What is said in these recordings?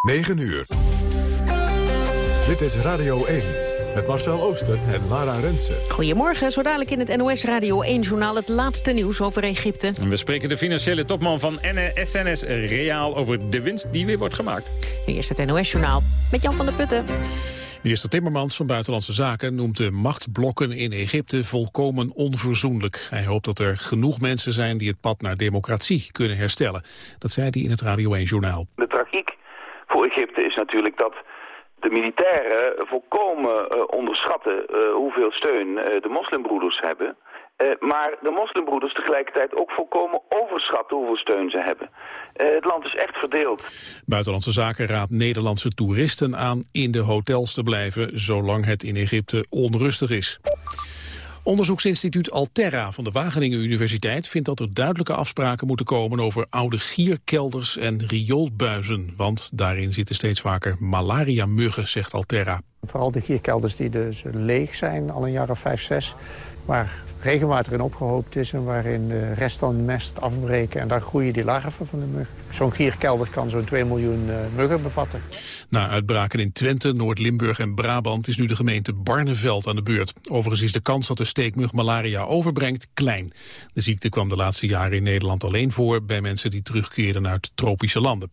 9 uur. Dit is Radio 1 met Marcel Ooster en Lara Rensen. Goedemorgen, zo dadelijk in het NOS Radio 1-journaal het laatste nieuws over Egypte. We spreken de financiële topman van SNS Reaal over de winst die weer wordt gemaakt. Nu eerst het NOS-journaal met Jan van der Putten. Minister Timmermans van Buitenlandse Zaken noemt de machtsblokken in Egypte volkomen onverzoenlijk. Hij hoopt dat er genoeg mensen zijn die het pad naar democratie kunnen herstellen. Dat zei hij in het Radio 1-journaal. De tragiek voor Egypte is natuurlijk dat de militairen volkomen uh, onderschatten uh, hoeveel steun uh, de moslimbroeders hebben. maar de moslimbroeders tegelijkertijd ook volkomen overschatten hoeveel steun ze hebben. het land is echt verdeeld. Buitenlandse Zaken raadt Nederlandse toeristen aan in de hotels te blijven... zolang het in Egypte onrustig is. Onderzoeksinstituut Alterra van de Wageningen Universiteit vindt dat er duidelijke afspraken moeten komen over oude gierkelders en rioolbuizen. Want daarin zitten steeds vaker malaria-muggen, zegt Alterra. Vooral de gierkelders die dus leeg zijn, al een jaar of vijf, zes, waar regenwater in opgehoopt is... en waarin de rest van mest afbreken en daar groeien die larven van de mug. Zo'n gierkelder kan zo'n 2 miljoen uh, muggen bevatten. Na uitbraken in Twente, Noord-Limburg en Brabant... is nu de gemeente Barneveld aan de beurt. Overigens is de kans dat de steekmug malaria overbrengt klein. De ziekte kwam de laatste jaren in Nederland alleen voor... bij mensen die terugkeerden uit tropische landen.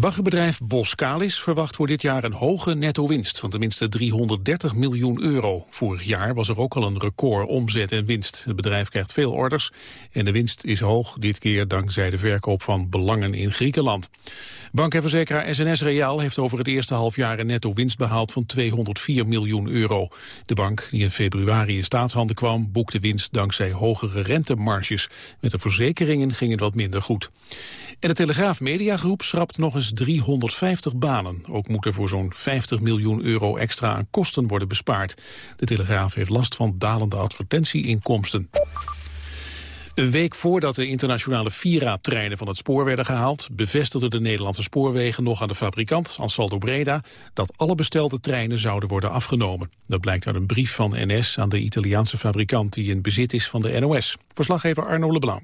Baggerbedrijf Boskalis verwacht voor dit jaar een hoge netto-winst van tenminste 330 miljoen euro. Vorig jaar was er ook al een record omzet en winst. Het bedrijf krijgt veel orders en de winst is hoog, dit keer dankzij de verkoop van belangen in Griekenland. Bank en verzekeraar SNS Reaal heeft over het eerste halfjaar een netto-winst behaald van 204 miljoen euro. De bank, die in februari in staatshanden kwam, boekte winst dankzij hogere rentemarges. Met de verzekeringen ging het wat minder goed. En de Telegraaf Mediagroep schrapt nog eens 350 banen. Ook moet er voor zo'n 50 miljoen euro extra aan kosten worden bespaard. De Telegraaf heeft last van dalende advertentieinkomsten. Een week voordat de internationale Vira-treinen van het spoor werden gehaald... bevestigden de Nederlandse spoorwegen nog aan de fabrikant, Ansaldo Breda... dat alle bestelde treinen zouden worden afgenomen. Dat blijkt uit een brief van NS aan de Italiaanse fabrikant... die in bezit is van de NOS. Verslaggever Arno Leblanc.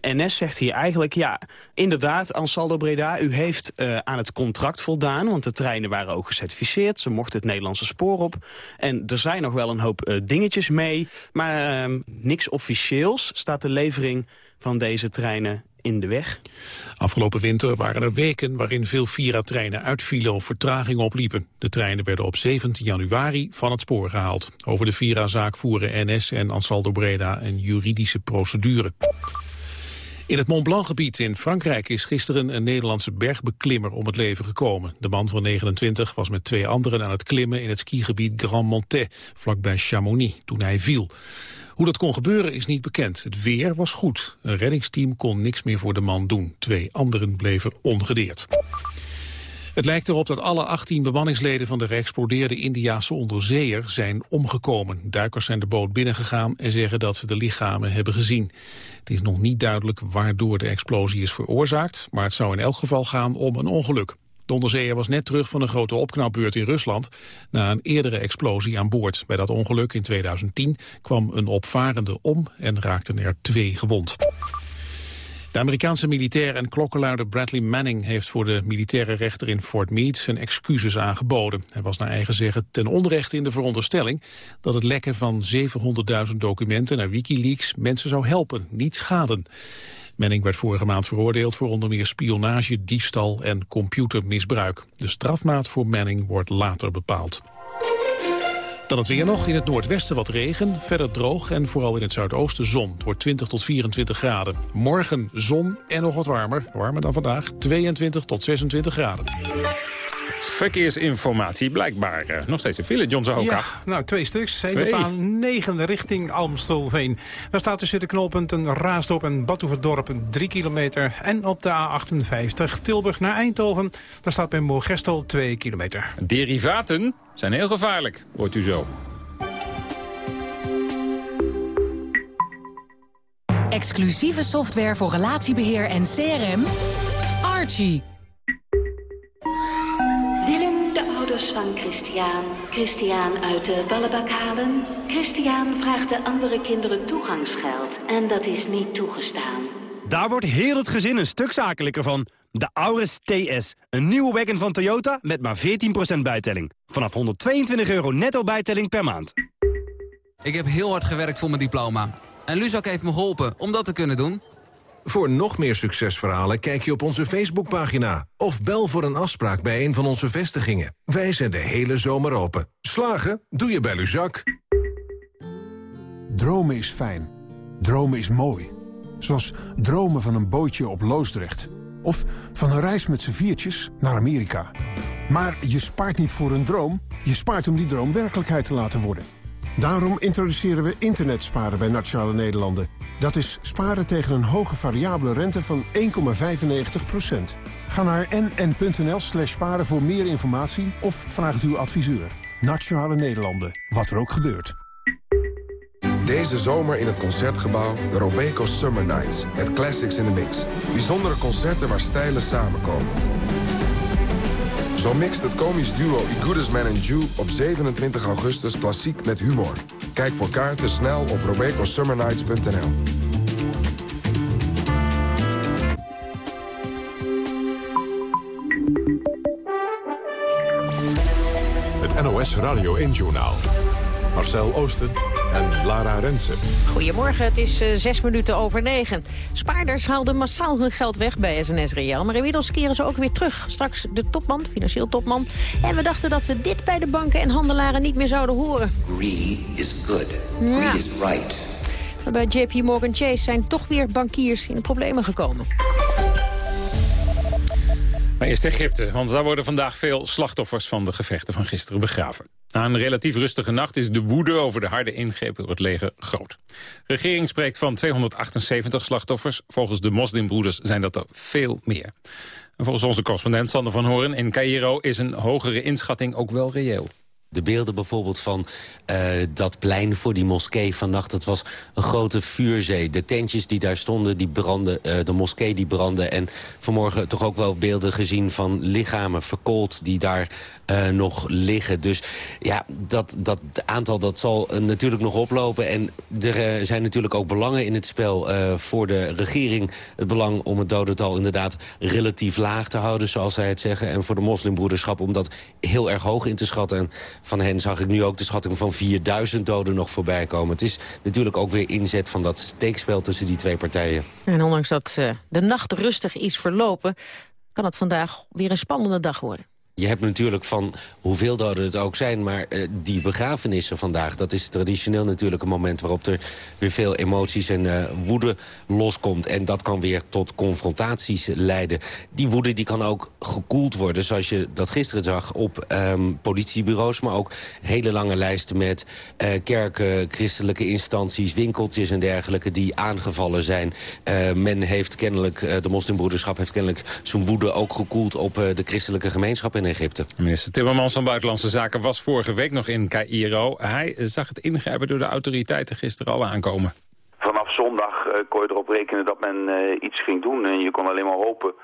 NS zegt hier eigenlijk, ja, inderdaad, Ansaldo Breda, u heeft uh, aan het contract voldaan, want de treinen waren ook gecertificeerd, ze mochten het Nederlandse spoor op. En er zijn nog wel een hoop uh, dingetjes mee, maar uh, niks officieels staat de levering van deze treinen in de weg. Afgelopen winter waren er weken waarin veel Vira-treinen uitvielen of vertragingen opliepen. De treinen werden op 17 januari van het spoor gehaald. Over de Vira-zaak voeren NS en Ansaldo Breda een juridische procedure. In het Mont Blanc-gebied in Frankrijk is gisteren een Nederlandse bergbeklimmer om het leven gekomen. De man van 29 was met twee anderen aan het klimmen in het skigebied Grand Montet, vlakbij Chamonix, toen hij viel. Hoe dat kon gebeuren is niet bekend. Het weer was goed. Een reddingsteam kon niks meer voor de man doen. Twee anderen bleven ongedeerd. Het lijkt erop dat alle 18 bemanningsleden van de geëxplodeerde Indiaanse onderzeeër zijn omgekomen. Duikers zijn de boot binnengegaan en zeggen dat ze de lichamen hebben gezien. Het is nog niet duidelijk waardoor de explosie is veroorzaakt, maar het zou in elk geval gaan om een ongeluk. De onderzeeër was net terug van een grote opknapbeurt in Rusland... na een eerdere explosie aan boord. Bij dat ongeluk in 2010 kwam een opvarende om en raakten er twee gewond. De Amerikaanse militair en klokkenluider Bradley Manning heeft voor de militaire rechter in Fort Meade zijn excuses aangeboden. Hij was naar eigen zeggen ten onrechte in de veronderstelling dat het lekken van 700.000 documenten naar Wikileaks mensen zou helpen, niet schaden. Manning werd vorige maand veroordeeld voor onder meer spionage, diefstal en computermisbruik. De strafmaat voor Manning wordt later bepaald. Dan het weer nog. In het noordwesten wat regen, verder droog en vooral in het zuidoosten zon. Het wordt 20 tot 24 graden. Morgen zon en nog wat warmer. Warmer dan vandaag, 22 tot 26 graden. Verkeersinformatie, blijkbaar uh, nog steeds een file, John Zahoka. Ja, nou, twee stuks. In totaal negen richting Almstelveen. Daar staat tussen de knooppunten Raasdorp en Badhoevedorp 3 kilometer. En op de A58 Tilburg naar Eindhoven, daar staat bij Moorgestel 2 kilometer. Derivaten zijn heel gevaarlijk, hoort u zo. Exclusieve software voor relatiebeheer en CRM. Archie. Ouders van Christian. Christian uit de ballenbak halen. Christian vraagt de andere kinderen toegangsgeld. En dat is niet toegestaan. Daar wordt heel het gezin een stuk zakelijker van. De Auris TS. Een nieuwe wagon van Toyota met maar 14% bijtelling. Vanaf 122 euro netto bijtelling per maand. Ik heb heel hard gewerkt voor mijn diploma. En Luzak heeft me geholpen om dat te kunnen doen. Voor nog meer succesverhalen kijk je op onze Facebookpagina... of bel voor een afspraak bij een van onze vestigingen. Wij zijn de hele zomer open. Slagen? Doe je bij Luzak. Dromen is fijn. Dromen is mooi. Zoals dromen van een bootje op Loosdrecht. Of van een reis met z'n viertjes naar Amerika. Maar je spaart niet voor een droom. Je spaart om die droom werkelijkheid te laten worden. Daarom introduceren we internetsparen bij Nationale Nederlanden. Dat is sparen tegen een hoge variabele rente van 1,95%. Ga naar nn.nl slash sparen voor meer informatie of vraag uw adviseur. Nationale Nederlanden, wat er ook gebeurt. Deze zomer in het Concertgebouw de Robeco Summer Nights. Met classics in the mix. Bijzondere concerten waar stijlen samenkomen. Zo mixt het komisch duo I Goodest Man and Jew op 27 augustus klassiek met humor. Kijk voor kaarten snel op robecosummernights.nl. Het NOS Radio 1-journaal. Marcel Oosten en Lara Rensen. Goedemorgen, het is uh, zes minuten over negen. Spaarders haalden massaal hun geld weg bij SNS Real. Maar inmiddels keren ze ook weer terug. Straks de topman, financieel topman. En we dachten dat we dit bij de banken en handelaren niet meer zouden horen. Greed is good. Greed is right. Maar bij JP Morgan Chase zijn toch weer bankiers in de problemen gekomen. Maar eerst Egypte, want daar worden vandaag veel slachtoffers van de gevechten van gisteren begraven. Na een relatief rustige nacht is de woede over de harde ingreep door het leger groot. De regering spreekt van 278 slachtoffers. Volgens de moslimbroeders zijn dat er veel meer. En volgens onze correspondent Sander van Horen in Cairo is een hogere inschatting ook wel reëel. De beelden bijvoorbeeld van uh, dat plein voor die moskee vannacht... dat was een grote vuurzee. De tentjes die daar stonden, die brandden, uh, de moskee die brandde. En vanmorgen toch ook wel beelden gezien van lichamen verkoold... die daar uh, nog liggen. Dus ja, dat, dat aantal dat zal natuurlijk nog oplopen. En er zijn natuurlijk ook belangen in het spel voor de regering. Het belang om het dodental inderdaad relatief laag te houden, zoals zij het zeggen. En voor de moslimbroederschap om dat heel erg hoog in te schatten... En van hen zag ik nu ook de schatting van 4000 doden nog voorbij komen. Het is natuurlijk ook weer inzet van dat steekspel tussen die twee partijen. En ondanks dat de nacht rustig is verlopen... kan het vandaag weer een spannende dag worden. Je hebt natuurlijk van hoeveel doden het ook zijn... maar uh, die begrafenissen vandaag, dat is traditioneel natuurlijk een moment... waarop er weer veel emoties en uh, woede loskomt. En dat kan weer tot confrontaties leiden. Die woede die kan ook gekoeld worden, zoals je dat gisteren zag... op um, politiebureaus, maar ook hele lange lijsten met uh, kerken... christelijke instanties, winkeltjes en dergelijke die aangevallen zijn. men heeft kennelijk, de moslimbroederschap heeft kennelijk zijn woede ook gekoeld... op de christelijke gemeenschap Egypte. Minister Timmermans van Buitenlandse Zaken was vorige week nog in Cairo. Hij zag het ingrijpen door de autoriteiten gisteren al aankomen. Vanaf zondag uh, kon je erop rekenen dat men uh, iets ging doen. En je kon alleen maar hopen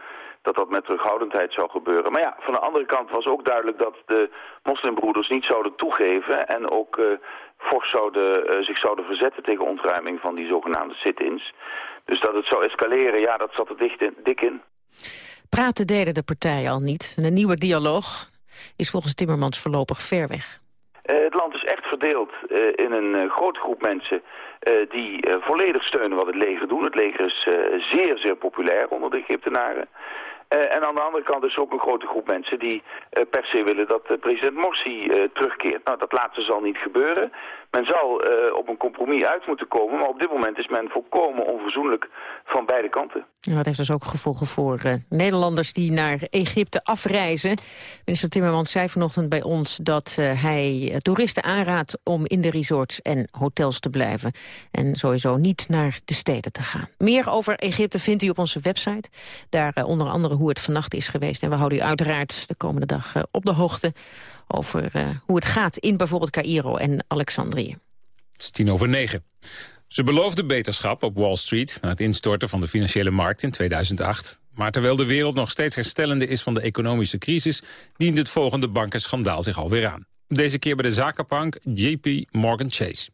dat dat met terughoudendheid zou gebeuren. Maar ja, van de andere kant was ook duidelijk dat de moslimbroeders niet zouden toegeven... en ook uh, fors zouden, zich zouden verzetten tegen ontruiming van die zogenaamde sit-ins. Dus dat het zou escaleren, ja, dat zat er dicht in, dik in. Praten deden de partijen al niet. een nieuwe dialoog is volgens Timmermans voorlopig ver weg. Uh, het land is echt verdeeld uh, in een uh, grote groep mensen die volledig steunen wat het leger doet. Het leger is zeer, zeer populair onder de Egyptenaren. En aan de andere kant is er ook een grote groep mensen die per se willen dat president Morsi terugkeert. Nou, dat laatste zal niet gebeuren. Men zal op een compromis uit moeten komen, maar op dit moment is men volkomen onverzoenlijk van beide kanten. Ja, dat heeft dus ook gevolgen voor Nederlanders die naar Egypte afreizen. Minister Timmermans zei vanochtend bij ons dat hij toeristen aanraadt om in de resorts en hotels te blijven. En sowieso niet naar de steden te gaan. Meer over Egypte vindt u op onze website. Daar onder andere hoe het vannacht is geweest. En we houden u uiteraard de komende dag op de hoogte over uh, hoe het gaat in bijvoorbeeld Cairo en Alexandrië. Het is tien over negen. Ze beloofde beterschap op Wall Street na het instorten van de financiële markt in 2008. Maar terwijl de wereld nog steeds herstellende is van de economische crisis... dient het volgende bankenschandaal zich alweer aan. Deze keer bij de zakenbank JP Morgan Chase.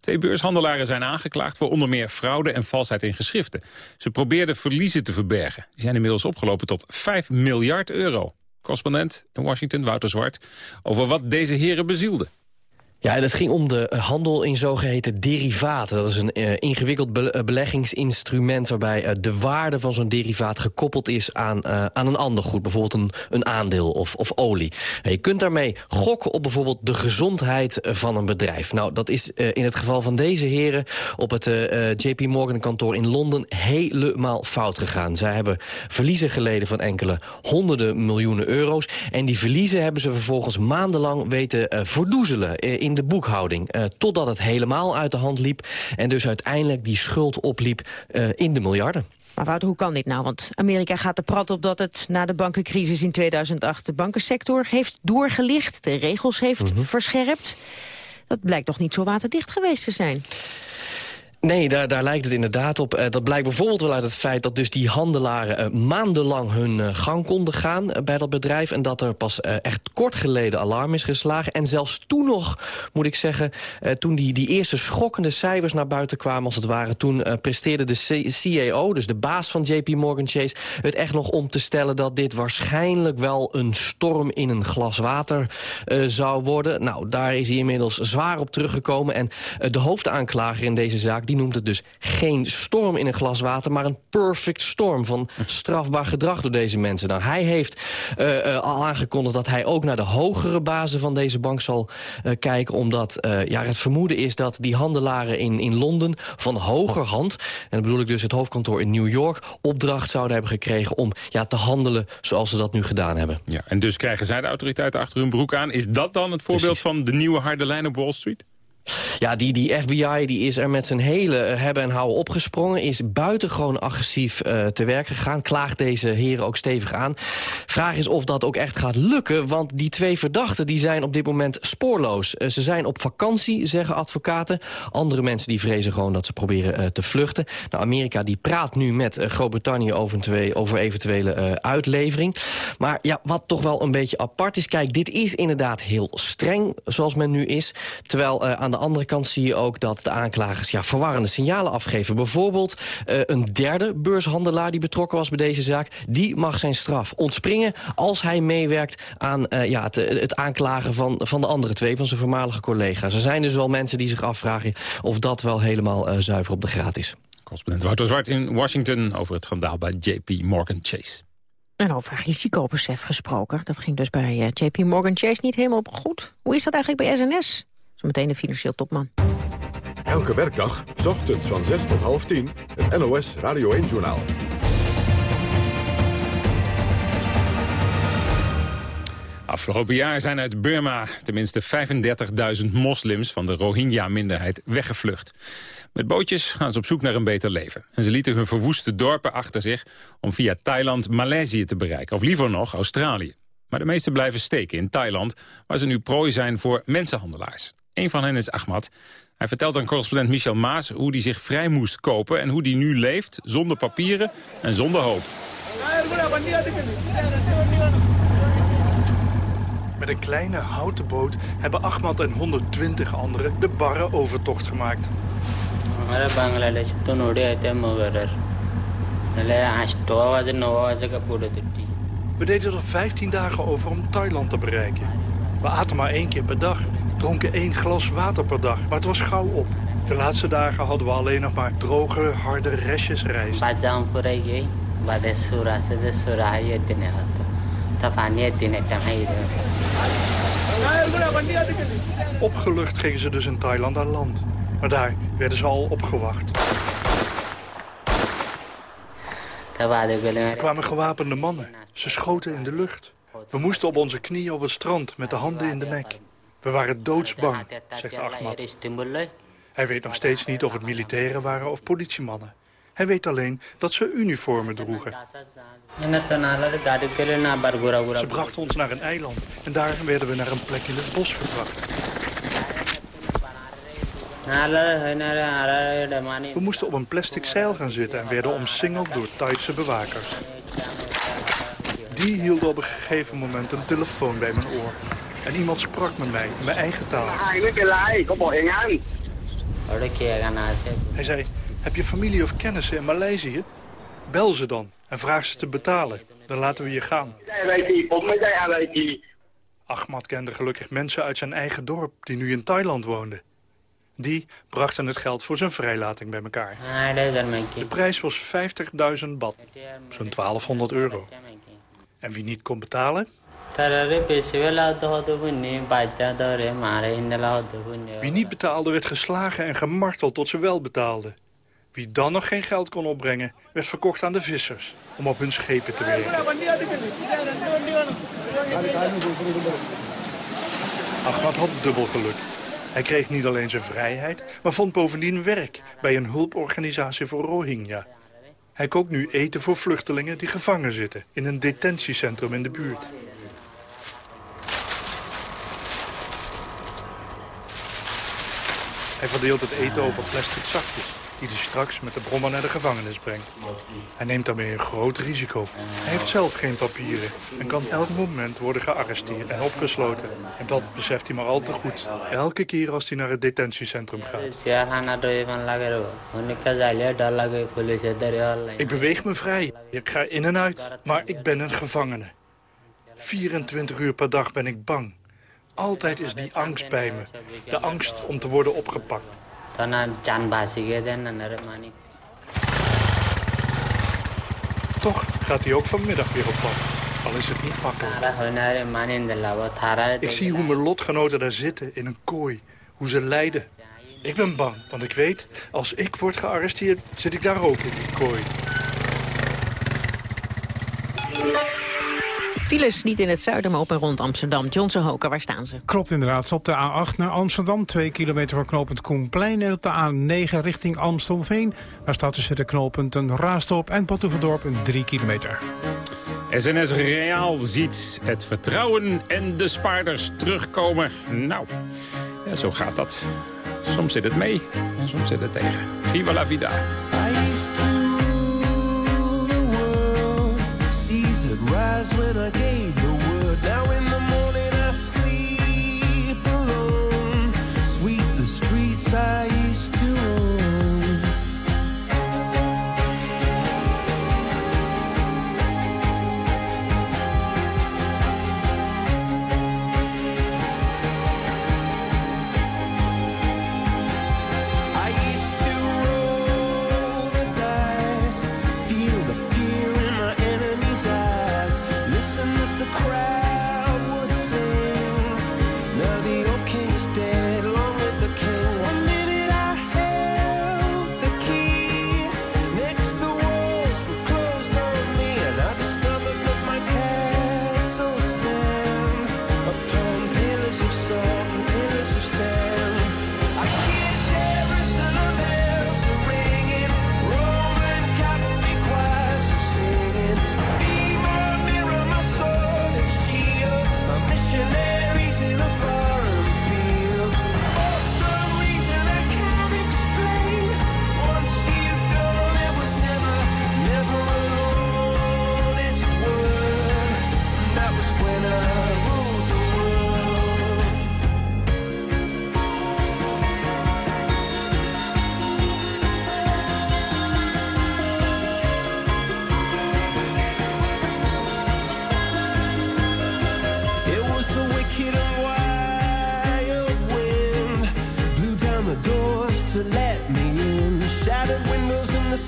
Twee beurshandelaren zijn aangeklaagd voor onder meer fraude en valsheid in geschriften. Ze probeerden verliezen te verbergen. Die zijn inmiddels opgelopen tot 5 miljard euro. Correspondent in Washington, Wouter Zwart, over wat deze heren bezielden. Ja, het ging om de handel in zogeheten derivaten. Dat is een uh, ingewikkeld be uh, beleggingsinstrument... waarbij uh, de waarde van zo'n derivaat gekoppeld is aan, aan een ander goed. Bijvoorbeeld een, een aandeel of, of olie. je kunt daarmee gokken op bijvoorbeeld de gezondheid van een bedrijf. Nou, dat is in het geval van deze heren... op het JP Morgan kantoor in Londen helemaal fout gegaan. Zij hebben verliezen geleden van enkele honderden miljoenen euro's. En die verliezen hebben ze vervolgens maandenlang weten verdoezelen... in de boekhouding. Uh, totdat het helemaal uit de hand liep. En dus uiteindelijk die schuld opliep uh, in de miljarden. Maar Wouter, hoe kan dit nou? Want Amerika gaat er prat op dat het na de bankencrisis in 2008... de bankensector heeft doorgelicht, de regels heeft mm -hmm. verscherpt. Dat blijkt toch niet zo waterdicht geweest te zijn? Nee, daar, daar lijkt het inderdaad op. Uh, dat blijkt bijvoorbeeld wel uit het feit dat dus die handelaren uh, maandenlang hun uh, gang konden gaan bij dat bedrijf. En dat er pas echt kort geleden alarm is geslagen. En zelfs toen nog, moet ik zeggen, toen die, die eerste schokkende cijfers naar buiten kwamen als het ware. Toen presteerde de CEO, dus de baas van JP Morgan Chase, het echt nog om te stellen dat dit waarschijnlijk wel een storm in een glas water zou worden. Nou, daar is hij inmiddels zwaar op teruggekomen. En de hoofdaanklager in deze zaak die noemt het dus geen storm in een glas water... maar een perfect storm van strafbaar gedrag door deze mensen. Nou, hij heeft uh, uh, al aangekondigd dat hij ook naar de hogere bazen van deze bank zal uh, kijken... omdat ja, het vermoeden is dat die handelaren in, in Londen van hoger hand... en dan bedoel ik dus het hoofdkantoor in New York... opdracht zouden hebben gekregen om ja, te handelen zoals ze dat nu gedaan hebben. Ja, en dus krijgen zij de autoriteiten achter hun broek aan. Is dat dan het voorbeeld Precies. van de nieuwe harde lijn op Wall Street? Ja, die, die FBI die is er met zijn hele hebben en houden opgesprongen. Is buitengewoon agressief uh, te werk gegaan. Klaagt deze heren ook stevig aan. Vraag is of dat ook echt gaat lukken. Want die twee verdachten die zijn op dit moment spoorloos. Uh, ze zijn op vakantie, zeggen advocaten. Andere mensen die vrezen gewoon dat ze proberen te vluchten. Nou, Amerika die praat nu met Groot-Brittannië over, over eventuele uitlevering. Maar ja, wat toch wel een beetje apart is. Kijk, dit is inderdaad heel streng zoals men nu is. Terwijl aan de andere kant zie je ook dat de aanklagers ja, verwarrende signalen afgeven. Bijvoorbeeld uh, een derde beurshandelaar die betrokken was bij deze zaak... die mag zijn straf ontspringen als hij meewerkt aan uh, ja, het, het, aanklagen van, van de andere twee... van zijn voormalige collega's. Er zijn dus wel mensen die zich afvragen of dat wel helemaal uh, zuiver op de graad is. Correspondent Wouter Zwart in Washington over het schandaal bij JP Morgan Chase. En over risicobesef gesproken. Dat ging dus bij JP Morgan Chase niet helemaal goed. Hoe is dat eigenlijk bij SNS? Zometeen de financieel topman. Elke werkdag, s ochtends van 6 tot half 10, het NOS Radio 1-journaal. Afgelopen jaar zijn uit Burma tenminste 35.000 moslims van de Rohingya-minderheid weggevlucht. Met bootjes gaan ze op zoek naar een beter leven. En ze lieten hun verwoeste dorpen achter zich om via Thailand Maleisië te bereiken. Of liever nog Australië. Maar de meesten blijven steken in Thailand, waar ze nu prooi zijn voor mensenhandelaars. Een van hen is Ahmad. Hij vertelt aan correspondent Michel Maas hoe hij zich vrij moest kopen... en hoe hij nu leeft zonder papieren en zonder hoop. Met een kleine houten boot hebben Ahmad en 120 anderen de barre overtocht gemaakt. We deden er 15 dagen over om Thailand te bereiken. We aten maar één keer per dag, dronken één glas water per dag, maar het was gauw op. De laatste dagen hadden we alleen nog maar droge, harde restjes rijst. Opgelucht gingen ze dus in Thailand aan land. Maar daar werden ze al opgewacht. Er kwamen gewapende mannen. Ze schoten in de lucht. We moesten op onze knieën op het strand met de handen in de nek. We waren doodsbang, zegt Ahmad. Hij weet nog steeds niet of het militairen waren of politiemannen. Hij weet alleen dat ze uniformen droegen. Ze brachten ons naar een eiland en daar werden we naar een plek in het bos gebracht. We moesten op een plastic zeil gaan zitten en werden omsingeld door Thaise bewakers. Die hield op een gegeven moment een telefoon bij mijn oor. En iemand sprak met mij in mijn eigen taal. Hij zei, heb je familie of kennissen in Maleisië? Bel ze dan en vraag ze te betalen. Dan laten we je gaan. Ahmad kende gelukkig mensen uit zijn eigen dorp die nu in Thailand woonden. Die brachten het geld voor zijn vrijlating bij elkaar. De prijs was 50.000 baht, zo'n 1200 euro. En wie niet kon betalen? Wie niet betaalde werd geslagen en gemarteld tot ze wel betaalden. Wie dan nog geen geld kon opbrengen, werd verkocht aan de vissers om op hun schepen te werken. Ahmad had dubbel geluk. Hij kreeg niet alleen zijn vrijheid, maar vond bovendien werk bij een hulporganisatie voor Rohingya. Hij kookt nu eten voor vluchtelingen die gevangen zitten in een detentiecentrum in de buurt. Hij verdeelt het eten over plastic zakjes die hij straks met de brommer naar de gevangenis brengt. Hij neemt daarmee een groot risico. Hij heeft zelf geen papieren en kan elk moment worden gearresteerd en opgesloten. En dat beseft hij maar al te goed. Elke keer als hij naar het detentiecentrum gaat. Ik beweeg me vrij. Ik ga in en uit. Maar ik ben een gevangene. 24 uur per dag ben ik bang. Altijd is die angst bij me. De angst om te worden opgepakt. Toch gaat hij ook vanmiddag weer op pad. Al is het niet makkelijk. Ik zie hoe mijn lotgenoten daar zitten in een kooi. Hoe ze lijden. Ik ben bang, want ik weet, als ik word gearresteerd, zit ik daar ook in die kooi. Files niet in het zuiden, maar op en rond Amsterdam. Johnson Hoker, waar staan ze? Klopt inderdaad. Op de A8 naar Amsterdam, 2 kilometer voor knooppunt Koenplein. En op de A9 richting Amstelveen. Daar staat tussen de knooppunten Raastop en Badhoevedorp een 3 kilometer. SNS Reaal ziet het vertrouwen en de spaarders terugkomen. Nou, ja, zo gaat dat. Soms zit het mee en soms zit het tegen. Viva la vida. Would rise when I gave the word. Now in the morning I sleep alone. Sweep the streets I used to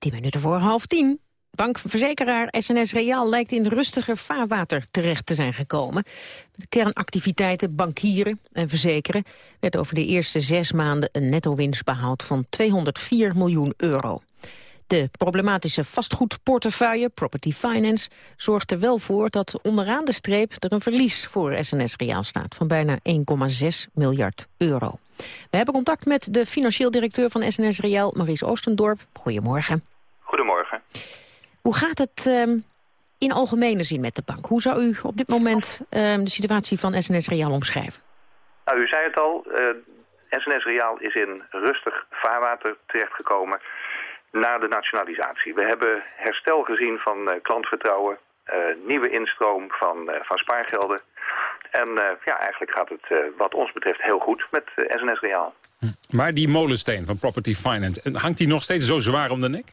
10 minuten voor half tien. Bankverzekeraar SNS Reaal lijkt in rustiger vaarwater terecht te zijn gekomen. Met kernactiviteiten, bankieren en verzekeren... werd over de eerste zes maanden een netto-winst behaald van 204 miljoen euro. De problematische vastgoedportefeuille, property finance... zorgt er wel voor dat onderaan de streep er een verlies voor SNS Real staat... van bijna 1,6 miljard euro. We hebben contact met de financieel directeur van SNS Reaal, Maurice Oostendorp. Goedemorgen. Goedemorgen. Hoe gaat het ehm, in algemene zin met de bank? Hoe zou u op dit moment ehm, de situatie van SNS Reaal omschrijven? Nou, u zei het al, SNS eh, Reaal is in rustig vaarwater terechtgekomen na de nationalisatie. We hebben herstel gezien van uh, klantvertrouwen, uh, nieuwe instroom van, van spaargelden. En ja, eigenlijk gaat het wat ons betreft heel goed met SNS Reaal. Hm. Maar die molensteen van Property Finance, hangt die nog steeds zo zwaar om de nek?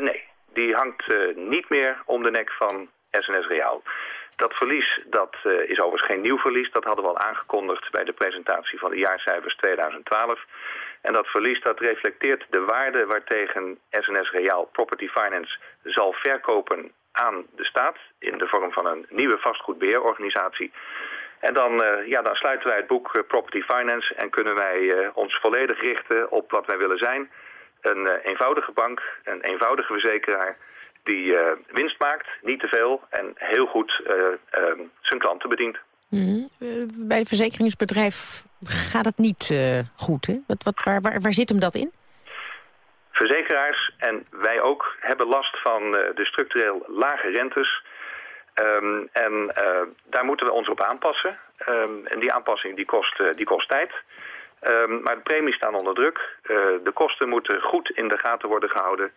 nee, die hangt niet meer om de nek van SNS Reaal. Dat verlies dat, uh, is overigens geen nieuw verlies. Dat hadden we al aangekondigd bij de presentatie van de jaarcijfers 2012. En dat verlies dat reflecteert de waarde waartegen SNS Reaal Property Finance zal verkopen aan de staat... in de vorm van een nieuwe vastgoedbeheerorganisatie. En dan, uh, ja, dan sluiten wij het boek Property Finance en kunnen wij ons volledig richten op wat wij willen zijn een eenvoudige bank, een eenvoudige verzekeraar die winst maakt, niet te veel en heel goed uh, zijn klanten bedient. Mm bij het verzekeringsbedrijf gaat het niet goed, hè? Wat, wat, waar, waar, waar zit hem dat in? Verzekeraars en wij ook hebben last van de structureel lage rentes... Um, en uh, daar moeten we ons op aanpassen. Um, en die aanpassing die kost, uh, die kost tijd. Um, maar de premies staan onder druk. Uh, de kosten moeten goed in de gaten worden gehouden.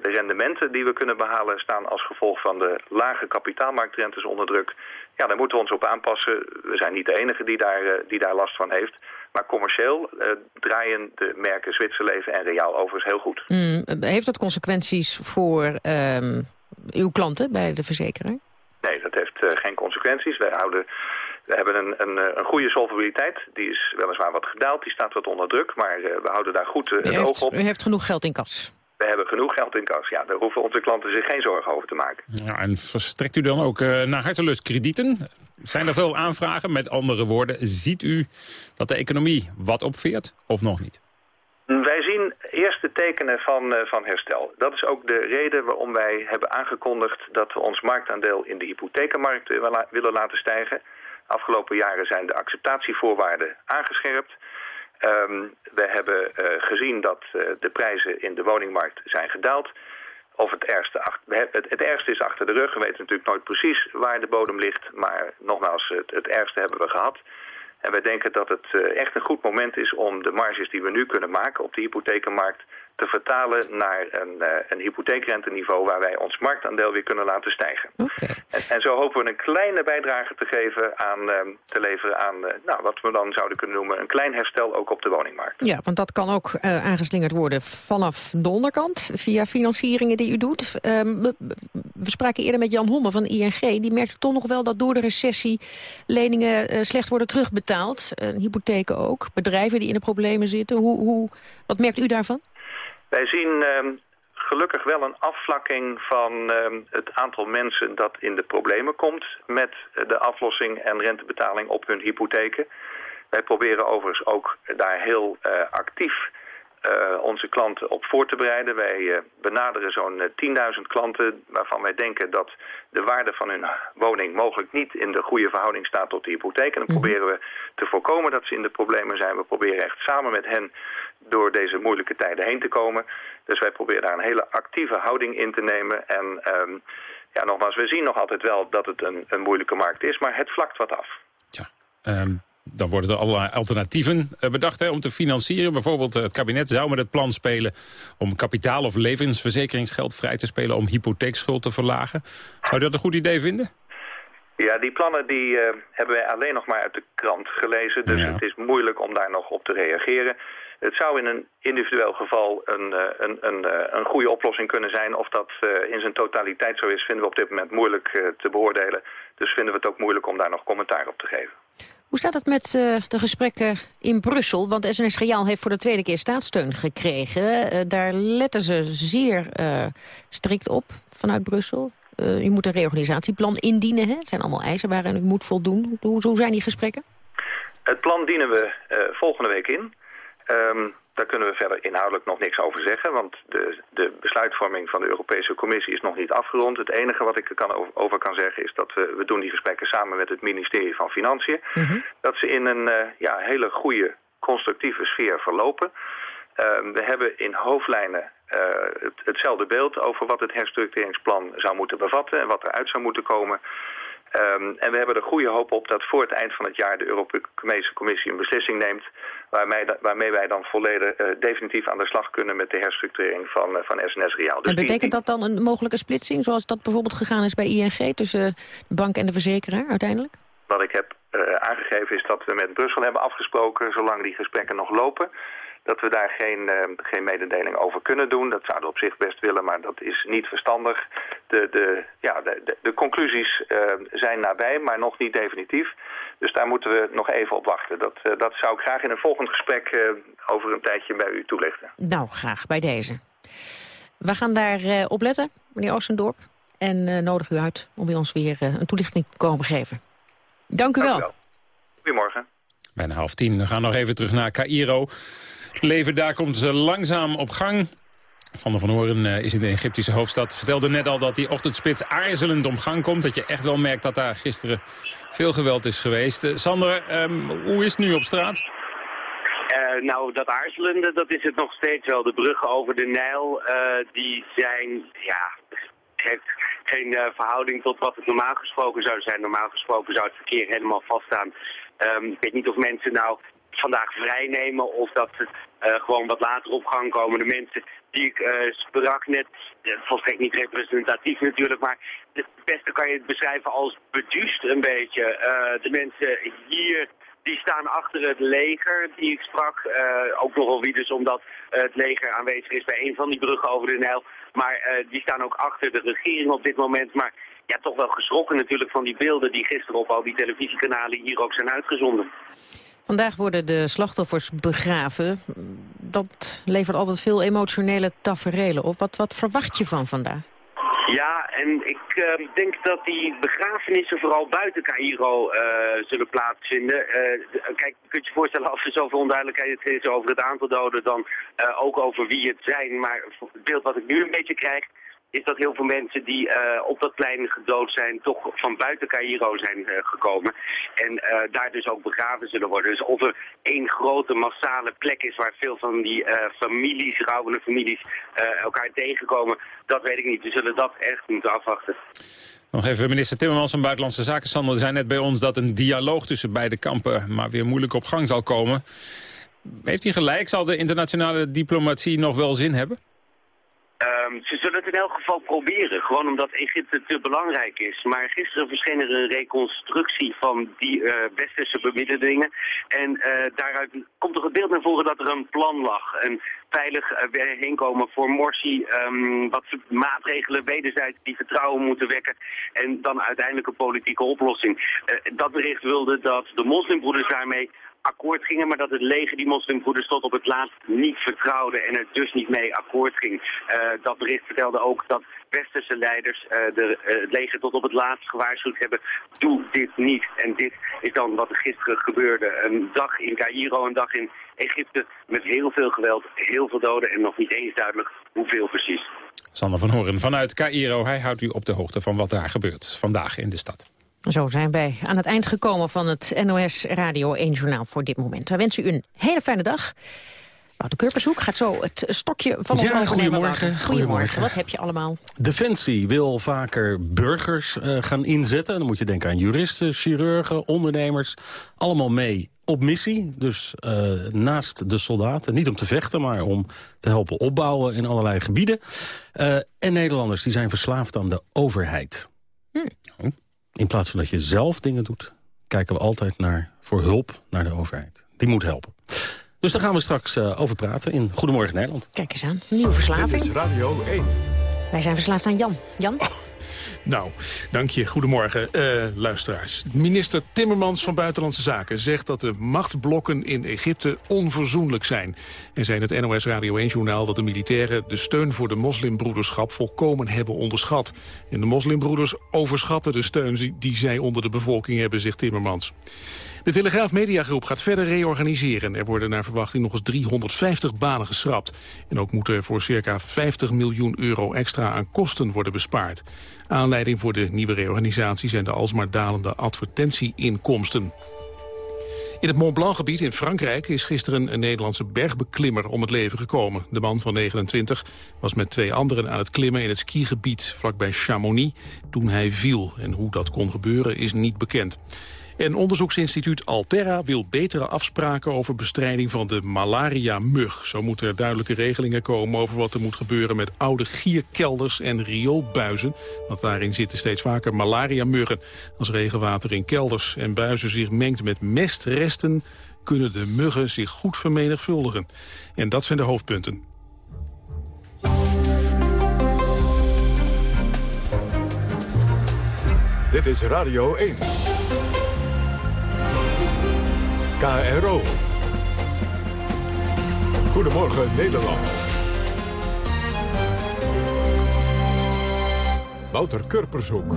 De rendementen die we kunnen behalen staan als gevolg van de lage kapitaalmarktrentes onder druk. Ja, daar moeten we ons op aanpassen. We zijn niet de enige die daar, die daar last van heeft. Maar commercieel draaien de merken Zwitserleven en Reaal overigens heel goed. Mm, heeft dat consequenties voor uw klanten bij de verzekeraar? Nee, dat heeft geen consequenties. Wij houden we hebben een, een, eh, een goede solvabiliteit. Die is weliswaar wat gedaald, die staat wat onder druk. Maar uh, we houden daar goed uh, het heeft, oog op. U heeft genoeg geld in kas. We hebben genoeg geld in kas, ja. Daar hoeven onze klanten zich geen zorgen over te maken. Ja, en verstrekt u dan ook uh, naar hartelust kredieten? Zijn er veel aanvragen? Met andere woorden, ziet u dat de economie wat opveert of nog niet? Wij tekenen van, uh, van herstel. Dat is ook de reden waarom wij hebben aangekondigd... dat we ons marktaandeel in de hypothekenmarkt willen laten stijgen afgelopen jaren zijn de acceptatievoorwaarden aangescherpt. Um, we hebben uh, gezien dat uh, de prijzen in de woningmarkt zijn gedaald. Of het ergste, het, het, ergste is achter de rug. We weten natuurlijk nooit precies waar de bodem ligt. Maar nogmaals, het, het ergste hebben we gehad. En wij denken dat het echt een goed moment is om de marges die we nu kunnen maken op de hypothekenmarkt te vertalen naar een, uh, een hypotheekrenteniveau waar wij ons marktaandeel weer kunnen laten stijgen. Okay. En, en, zo hopen we een kleine bijdrage te geven aan, uh, te leveren aan uh, nou, wat we dan zouden kunnen noemen een klein herstel ook op de woningmarkt. Ja, want dat kan ook aangeslingerd worden vanaf de onderkant via financieringen die u doet. Ehm, we, we, spraken eerder met Jan Homme van ING. Die merkte toch nog wel dat door de recessie leningen slecht worden terugbetaald. hypotheken ook. Bedrijven die in de problemen zitten. Hoe, hoe, wat merkt u daarvan? Wij zien uh, gelukkig wel een afvlakking van uh, het aantal mensen dat in de problemen komt met de aflossing en rentebetaling op hun hypotheken. Wij proberen overigens ook daar heel uh, actief uh, onze klanten op voor te bereiden. Wij uh, benaderen zo'n 10.000 klanten waarvan wij denken dat de waarde van hun woning mogelijk niet in de goede verhouding staat tot de hypotheek. En dan proberen we te voorkomen dat ze in de problemen zijn. We proberen echt samen met hen door deze moeilijke tijden heen te komen. Dus wij proberen daar een hele actieve houding in te nemen. En um, ja, nogmaals, we zien nog altijd wel dat het een, een moeilijke markt is, maar het vlakt wat af. Ja, um, dan worden er allerlei alternatieven bedacht hè, om te financieren. Bijvoorbeeld het kabinet zou met het plan spelen om kapitaal- of levensverzekeringsgeld vrij te spelen om hypotheekschuld te verlagen. Zou u dat een goed idee vinden? Ja, die plannen die, uh, hebben wij alleen nog maar uit de krant gelezen. Dus ja. het is moeilijk om daar nog op te reageren. Het zou in een individueel geval een, een, een, een goede oplossing kunnen zijn. Of dat in zijn totaliteit zo is, vinden we op dit moment moeilijk te beoordelen. Dus vinden we het ook moeilijk om daar nog commentaar op te geven. Hoe staat het met uh, de gesprekken in Brussel? Want SNS Reaal heeft voor de tweede keer staatssteun gekregen. Uh, daar letten ze zeer uh, strikt op vanuit Brussel. u moet een reorganisatieplan indienen. Hè? Het zijn allemaal eisen waar u moet voldoen. Hoe, hoe zijn die gesprekken? Het plan dienen we volgende week in. Um, daar kunnen we verder inhoudelijk nog niks over zeggen, want de, de besluitvorming van de Europese Commissie is nog niet afgerond. Het enige wat ik er kan over, kan zeggen is dat we, we doen die gesprekken samen met het ministerie van Financiën. Mm Dat ze in een uh, ja, hele goede, constructieve sfeer verlopen. Uh, we hebben in hoofdlijnen uh, het, hetzelfde beeld over wat het herstructureringsplan zou moeten bevatten en wat eruit zou moeten komen. Um, en we hebben er goede hoop op dat voor het eind van het jaar de Europese Commissie een beslissing neemt waarmee, waarmee wij dan volledig uh, definitief aan de slag kunnen met de herstructurering van, uh, van SNS Reaal. Dus en betekent dat dan een mogelijke splitsing zoals dat bijvoorbeeld gegaan is bij ING tussen de bank en de verzekeraar uiteindelijk? Wat ik heb uh, aangegeven is dat we met Brussel hebben afgesproken, zolang die gesprekken nog lopen, dat we daar geen, uh, geen mededeling over kunnen doen. Dat zouden we op zich best willen, maar dat is niet verstandig. De, de, ja, de, de, de conclusies uh, zijn nabij, maar nog niet definitief. Dus daar moeten we nog even op wachten. Dat, uh, dat zou ik graag in een volgend gesprek over een tijdje bij u toelichten. Nou, graag bij deze. We gaan daar op letten, meneer Oostendorp. En nodig u uit om bij ons weer een toelichting te komen geven. Dank u Dank wel. U wel. Goedemorgen. Bijna half tien. We gaan nog even terug naar Cairo. Leven daar komt langzaam op gang. Van der Van Horen eh, is in de Egyptische hoofdstad. Vertelde net al dat die ochtendspits aarzelend op gang komt. Dat je echt wel merkt dat daar gisteren veel geweld is geweest. Uh, Sander, um, hoe is het nu op straat? Uh, nou, dat aarzelende, dat is het nog steeds wel. De bruggen over de Nijl, die zijn, ja, heeft geen verhouding tot wat het normaal gesproken zou zijn. Normaal gesproken zou het verkeer helemaal vaststaan. Um, ik weet niet of mensen nou vandaag vrijnemen of dat ze uh, gewoon wat later op gang komen. De mensen die ik uh, sprak net, volstrekt niet representatief natuurlijk, maar het beste kan je het beschrijven als beduust een beetje. de mensen hier die staan achter het leger die ik sprak. Ook nogal wie dus omdat het leger aanwezig is bij een van die bruggen over de Nijl. Maar die staan ook achter de regering op dit moment. Maar ja, toch wel geschrokken natuurlijk van die beelden die gisteren op al die televisiekanalen hier ook zijn uitgezonden. Vandaag worden de slachtoffers begraven. Dat levert altijd veel emotionele taferelen op. Wat, wat verwacht je van vandaag? Ja, en ik uh, denk dat die begrafenissen vooral buiten Cairo uh, zullen plaatsvinden. Uh, kijk, je kunt je voorstellen als er zoveel onduidelijkheid is over het aantal doden... dan ook over wie het zijn. Maar het beeld wat ik nu een beetje krijg is dat heel veel mensen die uh, op dat plein gedood zijn... toch van buiten Cairo zijn uh, gekomen. En uh, daar dus ook begraven zullen worden. Dus of er één grote massale plek is... waar veel van die families, rouwende families, elkaar tegenkomen... dat weet ik niet. We zullen dat echt moeten afwachten. Nog even minister Timmermans van Buitenlandse Zaken. Sander zei net bij ons dat een dialoog tussen beide kampen... maar weer moeilijk op gang zal komen. Heeft hij gelijk? Zal de internationale diplomatie nog wel zin hebben? Um, ze zullen het in elk geval proberen, gewoon omdat Egypte te belangrijk is. Maar gisteren verscheen er een reconstructie van die uh, westerse bemiddelingen. En uh, daaruit komt toch het beeld naar voren dat er een plan lag. Een veilig uh, heen komen voor Morsi, um, wat maatregelen wederzijds die vertrouwen moeten wekken. En dan uiteindelijk een politieke oplossing. dat bericht wilde dat de moslimbroeders daarmee akkoord gingen, maar dat het leger die moslimbroeders tot op het laatst niet vertrouwde en er dus niet mee akkoord ging. Uh, dat bericht vertelde ook dat westerse leiders uh, de, uh, het leger tot op het laatst gewaarschuwd hebben, doe dit niet. En dit is dan wat er gisteren gebeurde. Een dag in Cairo, een dag in Egypte met heel veel geweld, heel veel doden en nog niet eens duidelijk hoeveel precies. Sander van Horen vanuit Cairo, hij houdt u op de hoogte van wat daar gebeurt vandaag in de stad. Zo zijn wij aan het eind gekomen van het NOS Radio 1 Journaal voor dit moment. Wij wensen u een hele fijne dag. de Kurpershoek gaat zo het stokje van ons ja, overnemen. Goedemorgen, goedemorgen. Goedemorgen. Wat heb je allemaal? Defensie wil vaker burgers uh, gaan inzetten. Dan moet je denken aan juristen, chirurgen, ondernemers. Allemaal mee op missie. Dus uh, naast de soldaten. Niet om te vechten, maar om te helpen opbouwen in allerlei gebieden. Uh, en Nederlanders die zijn verslaafd aan de overheid. Hm. In plaats van dat je zelf dingen doet, kijken we altijd naar, voor hulp naar de overheid. Die moet helpen. Dus daar gaan we straks uh, over praten in Goedemorgen Nederland. Kijk eens aan, nieuwe verslaving. Dit is Radio 1. Wij zijn verslaafd aan Jan. Jan? Oh, Nou, dank je. Goedemorgen, uh, luisteraars. Minister Timmermans van Buitenlandse Zaken zegt dat de machtsblokken in Egypte onverzoenlijk zijn. En zei in het NOS Radio 1-journaal dat de militairen de steun voor de moslimbroederschap volkomen hebben onderschat. En de moslimbroeders overschatten de steun die zij onder de bevolking hebben, zegt Timmermans. De Telegraaf Mediagroep gaat verder reorganiseren. Er worden naar verwachting nog eens 350 banen geschrapt. En ook moet er voor circa 50 miljoen euro extra aan kosten worden bespaard. Aanleiding voor de nieuwe reorganisatie zijn de alsmaar dalende advertentieinkomsten. In het Mont Blanc-gebied in Frankrijk is gisteren een Nederlandse bergbeklimmer om het leven gekomen. De man van 29 was met twee anderen aan het klimmen in het skigebied vlakbij Chamonix toen hij viel. En hoe dat kon gebeuren is niet bekend. En onderzoeksinstituut Alterra wil betere afspraken over bestrijding van de malaria-mug. Zo moeten er duidelijke regelingen komen over wat er moet gebeuren met oude gierkelders en rioolbuizen. Want daarin zitten steeds vaker malaria-muggen. Als regenwater in kelders en buizen zich mengt met mestresten kunnen de muggen zich goed vermenigvuldigen. En dat zijn de hoofdpunten. Dit is Radio 1. KRO. Goedemorgen Nederland. Wouter Kurpershoek.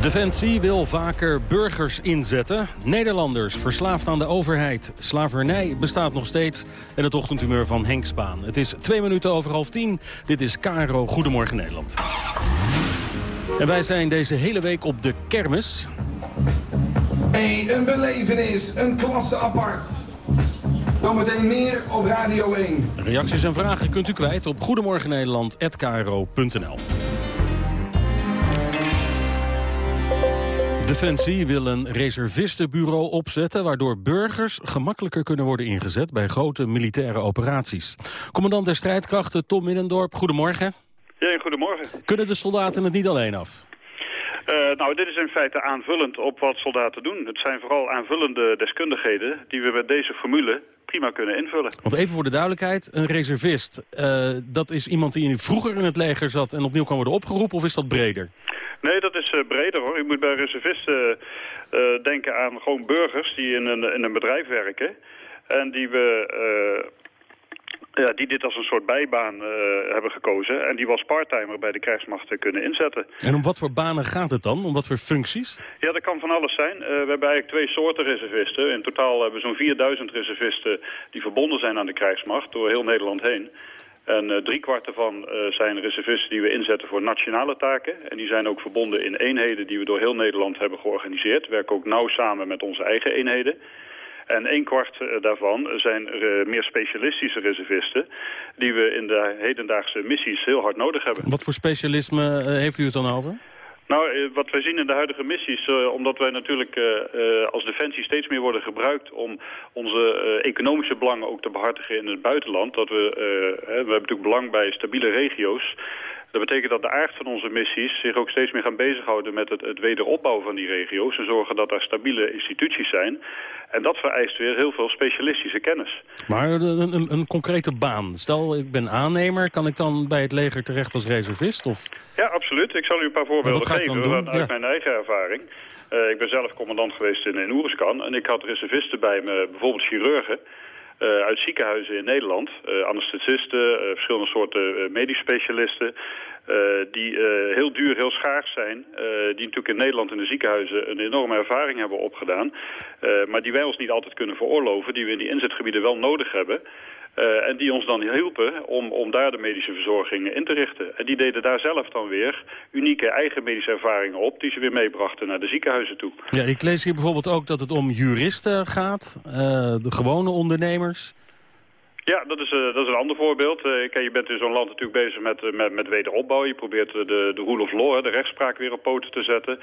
Defensie wil vaker burgers inzetten. Nederlanders verslaafd aan de overheid. Slavernij bestaat nog steeds. En het ochtendhumeur van Henk Spaan. Het is twee minuten over half tien. Dit is KRO Goedemorgen Nederland. En wij zijn deze hele week op de kermis. Hey, een belevenis, een klasse apart. meteen meer op Radio 1. Reacties en vragen kunt u kwijt op goedemorgennederland.kro.nl. Defensie wil een reservistenbureau opzetten... waardoor burgers gemakkelijker kunnen worden ingezet... bij grote militaire operaties. Commandant der strijdkrachten Tom Minnendorp, goedemorgen. Ja, goedemorgen. Kunnen de soldaten het niet alleen af? Uh, nou, dit is in feite aanvullend op wat soldaten doen. Het zijn vooral aanvullende deskundigheden die we met deze formule prima kunnen invullen. Want even voor de duidelijkheid, een reservist, uh, dat is iemand die vroeger in het leger zat en opnieuw kan worden opgeroepen, of is dat breder? Nee, dat is uh, breder hoor. U moet bij reservisten denken aan gewoon burgers die in een, in een bedrijf werken. En die we ja, die dit als een soort bijbaan uh, hebben gekozen. En die was parttimer bij de krijgsmacht kunnen inzetten. En om wat voor banen gaat het dan? Om wat voor functies? Ja, dat kan van alles zijn. Uh, we hebben eigenlijk twee soorten reservisten. In totaal hebben we zo'n 4000 reservisten die verbonden zijn aan de krijgsmacht door heel Nederland heen. En uh, drie kwart ervan zijn reservisten die we inzetten voor nationale taken. En die zijn ook verbonden in eenheden die we door heel Nederland hebben georganiseerd. We werken ook nauw samen met onze eigen eenheden. En een kwart eh, daarvan zijn eh, meer specialistische reservisten... die we in de hedendaagse missies heel hard nodig hebben. Wat voor specialisme eh, heeft u het dan over? Nou, wat wij zien in de huidige missies, omdat wij natuurlijk als defensie steeds meer worden gebruikt om onze economische belangen ook te behartigen in het buitenland. Dat we, we hebben natuurlijk belang bij stabiele regio's. Dat betekent dat de aard van onze missies zich ook steeds meer gaan bezighouden met het, het wederopbouwen van die regio's. En zorgen dat er stabiele instituties zijn. En dat vereist weer heel veel specialistische kennis. Maar een, een, een, concrete baan. Stel, ik ben aannemer. Kan ik dan bij het leger terecht als reservist? Of? Ja, absoluut. Ik zal u een paar voorbeelden geven uit mijn eigen ervaring. Uh, ik ben zelf commandant geweest in, in Oeriskan. En ik had reservisten bij me, bijvoorbeeld chirurgen. Uh, uit ziekenhuizen in Nederland. Uh, anesthesisten, uh, verschillende soorten medisch specialisten. die heel duur, heel schaars zijn. die natuurlijk in Nederland in de ziekenhuizen een enorme ervaring hebben opgedaan. maar die wij ons niet altijd kunnen veroorloven. Die we in die inzetgebieden wel nodig hebben. Uh, en die ons dan hielpen om, om daar de medische verzorging in te richten. En die deden daar zelf dan weer unieke eigen medische ervaringen op... die ze weer meebrachten naar de ziekenhuizen toe. Ja, ik lees hier bijvoorbeeld ook dat het om juristen gaat, uh, de gewone ondernemers... Ja, dat is, uh, dat is een ander voorbeeld. Uh, je bent in zo'n land natuurlijk bezig met, uh, met, met wederopbouw. Je probeert de, de rule of law, de rechtspraak weer op poten te zetten.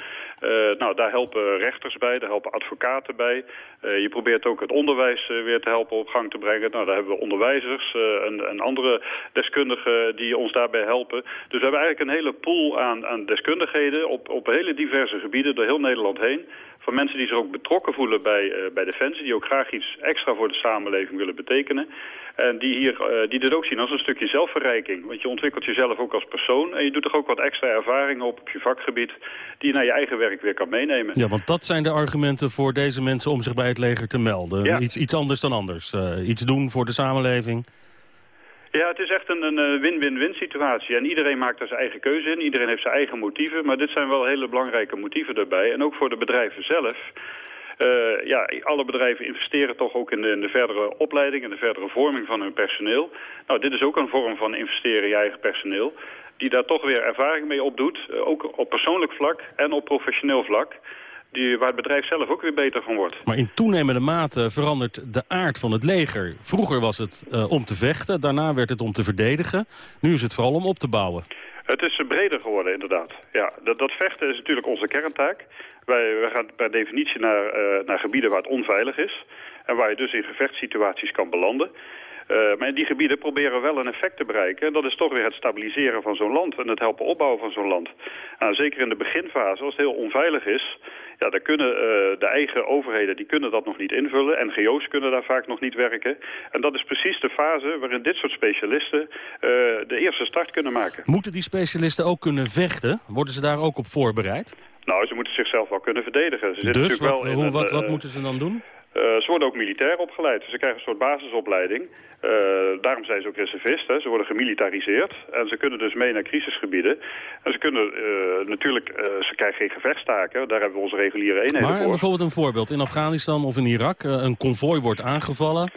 nou, daar helpen rechters bij, daar helpen advocaten bij. je probeert ook het onderwijs weer te helpen op gang te brengen. Nou, daar hebben we onderwijzers en, en andere deskundigen die ons daarbij helpen. Dus we hebben eigenlijk een hele pool aan, aan deskundigheden op, op hele diverse gebieden door heel Nederland heen van mensen die zich ook betrokken voelen bij, uh, bij Defensie... die ook graag iets extra voor de samenleving willen betekenen. En die, hier, uh, die dit ook zien als een stukje zelfverrijking. Want je ontwikkelt jezelf ook als persoon... en je doet toch ook wat extra ervaringen op op je vakgebied... die je naar je eigen werk weer kan meenemen. Ja, want dat zijn de argumenten voor deze mensen om zich bij het leger te melden. Ja. Iets, iets anders dan anders. Uh, iets doen voor de samenleving. Ja, het is echt een win-win-win situatie. En iedereen maakt daar zijn eigen keuze in. Iedereen heeft zijn eigen motieven. Maar dit zijn wel hele belangrijke motieven daarbij. En ook voor de bedrijven zelf. Uh, ja, alle bedrijven investeren toch ook in de, in de verdere opleiding... en de verdere vorming van hun personeel. Nou, dit is ook een vorm van investeren in je eigen personeel... die daar toch weer ervaring mee opdoet. Uh, ook op persoonlijk vlak en op professioneel vlak die, waar het bedrijf zelf ook weer beter van wordt. Maar in toenemende mate verandert de aard van het leger. Vroeger was het uh, om te vechten, daarna werd het om te verdedigen. Nu is het vooral om op te bouwen. Het is breder geworden, inderdaad. Ja, dat, dat vechten is natuurlijk onze kerntaak. Wij, wij gaan per definitie naar, uh, naar gebieden waar het onveilig is. En waar je dus in gevechtssituaties kan belanden. Uh, maar in die gebieden proberen we wel een effect te bereiken. En dat is toch weer het stabiliseren van zo'n land en het helpen opbouwen van zo'n land. Nou, zeker in de beginfase, als het heel onveilig is... Ja, dan kunnen uh, de eigen overheden die kunnen dat nog niet invullen. NGO's kunnen daar vaak nog niet werken. En dat is precies de fase waarin dit soort specialisten uh, de eerste start kunnen maken. Moeten die specialisten ook kunnen vechten? Worden ze daar ook op voorbereid? Nou, ze moeten zichzelf wel kunnen verdedigen. Ze dus wat, wel hoe, wat, wat moeten ze dan doen? Uh, ze worden ook militair opgeleid. Dus ze krijgen een soort basisopleiding. Uh, daarom zijn ze ook reservisten. Ze worden gemilitariseerd. En ze kunnen dus mee naar crisisgebieden. En ze kunnen uh, natuurlijk... ze krijgen geen gevechtstaken. Daar hebben we onze reguliere eenheden maar, voor. bijvoorbeeld een voorbeeld. In Afghanistan of in Irak. een konvooi wordt aangevallen.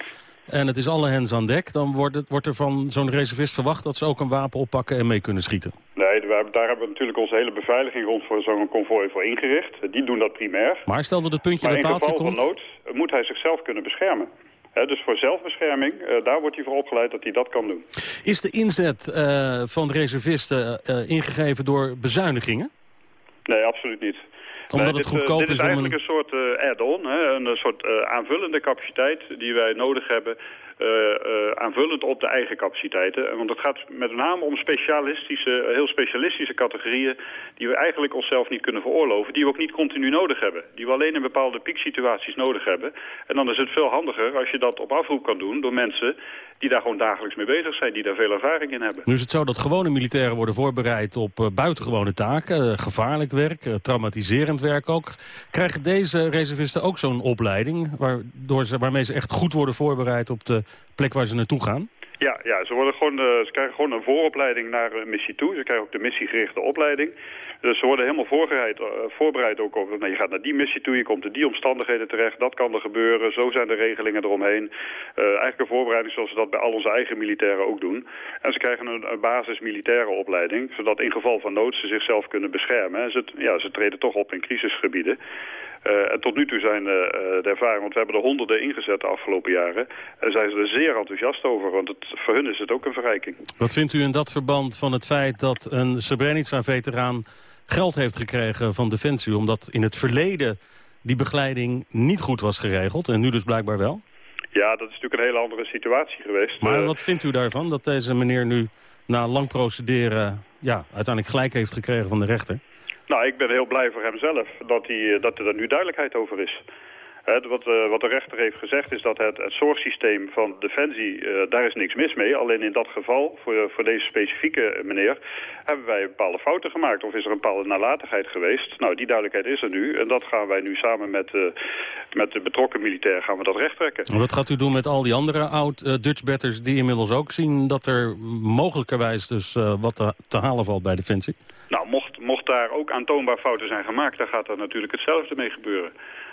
En het is alle hens aan dek. Dan wordt, het, wordt er van zo'n reservist verwacht dat ze ook een wapen oppakken en mee kunnen schieten. Nee, daar hebben we natuurlijk onze hele beveiliging rond voor zo'n konvooi voor ingericht. Die doen dat primair. Maar stel dat het puntje bij paaltje komt... in geval van nood moet hij zichzelf kunnen beschermen. He, dus voor zelfbescherming, uh, daar wordt hij voor opgeleid dat hij dat kan doen. Is de inzet uh, van reservisten uh, ingegeven door bezuinigingen? Nee, absoluut niet. Omdat het goedkoop dit, dit is, is eigenlijk een, soort add-on, een soort aanvullende capaciteit die wij nodig hebben aanvullend op de eigen capaciteiten. Want het gaat met name om specialistische, heel specialistische categorieën... die we eigenlijk onszelf niet kunnen veroorloven. Die we ook niet continu nodig hebben. Die we alleen in bepaalde pieksituaties nodig hebben. En dan is het veel handiger als je dat op afroep kan doen... door mensen die daar gewoon dagelijks mee bezig zijn. Die daar veel ervaring in hebben. Nu is het zo dat gewone militairen worden voorbereid op buitengewone taken. gevaarlijk werk, traumatiserend werk ook. Krijgen deze reservisten ook zo'n opleiding... Waardoor ze, waarmee ze echt goed worden voorbereid op de plek waar ze naartoe gaan? Ja, ja ze, worden gewoon, uh, ze krijgen gewoon een vooropleiding naar een missie toe. Ze krijgen ook de missiegerichte opleiding. Dus ze worden helemaal voorbereid, uh, voorbereid ook op... Nou, je gaat naar die missie toe, je komt in die omstandigheden terecht. Dat kan er gebeuren, zo zijn de regelingen eromheen. Uh, eigenlijk een voorbereiding zoals we dat bij al onze eigen militairen ook doen. En ze krijgen een, basis militaire opleiding... zodat in geval van nood ze zichzelf kunnen beschermen. En ze, ja, ze treden toch op in crisisgebieden. Uh, en tot nu toe zijn uh, de ervaringen, want we hebben er honderden ingezet de afgelopen jaren. En zijn ze er zeer enthousiast over, want het, voor hun is het ook een verrijking. Wat vindt u in dat verband van het feit dat een Srebrenica-veteraan geld heeft gekregen van Defensie... omdat in het verleden die begeleiding niet goed was geregeld en nu dus blijkbaar wel? Ja, dat is natuurlijk een hele andere situatie geweest. Maar uh, wat vindt u daarvan, dat deze meneer nu na lang procederen... ja, uiteindelijk gelijk heeft gekregen van de rechter? Nou, ik ben heel blij voor hemzelf dat, hij, dat er nu duidelijkheid over is. He, wat, uh, wat, de rechter heeft gezegd is dat het, het zorgsysteem van Defensie, uh, daar is niks mis mee. Alleen in dat geval, voor, voor deze specifieke meneer, hebben wij bepaalde fouten gemaakt. Of is er een bepaalde nalatigheid geweest. Nou, die duidelijkheid is er nu. En dat gaan wij nu samen met, met de betrokken militair gaan we dat rechttrekken. En wat gaat u doen met al die andere oud-Dutchbatters die inmiddels ook zien dat er mogelijkerwijs dus wat te, te halen valt bij Defensie? Nou, mocht daar ook aantoonbaar fouten zijn gemaakt, dan gaat er natuurlijk hetzelfde mee gebeuren.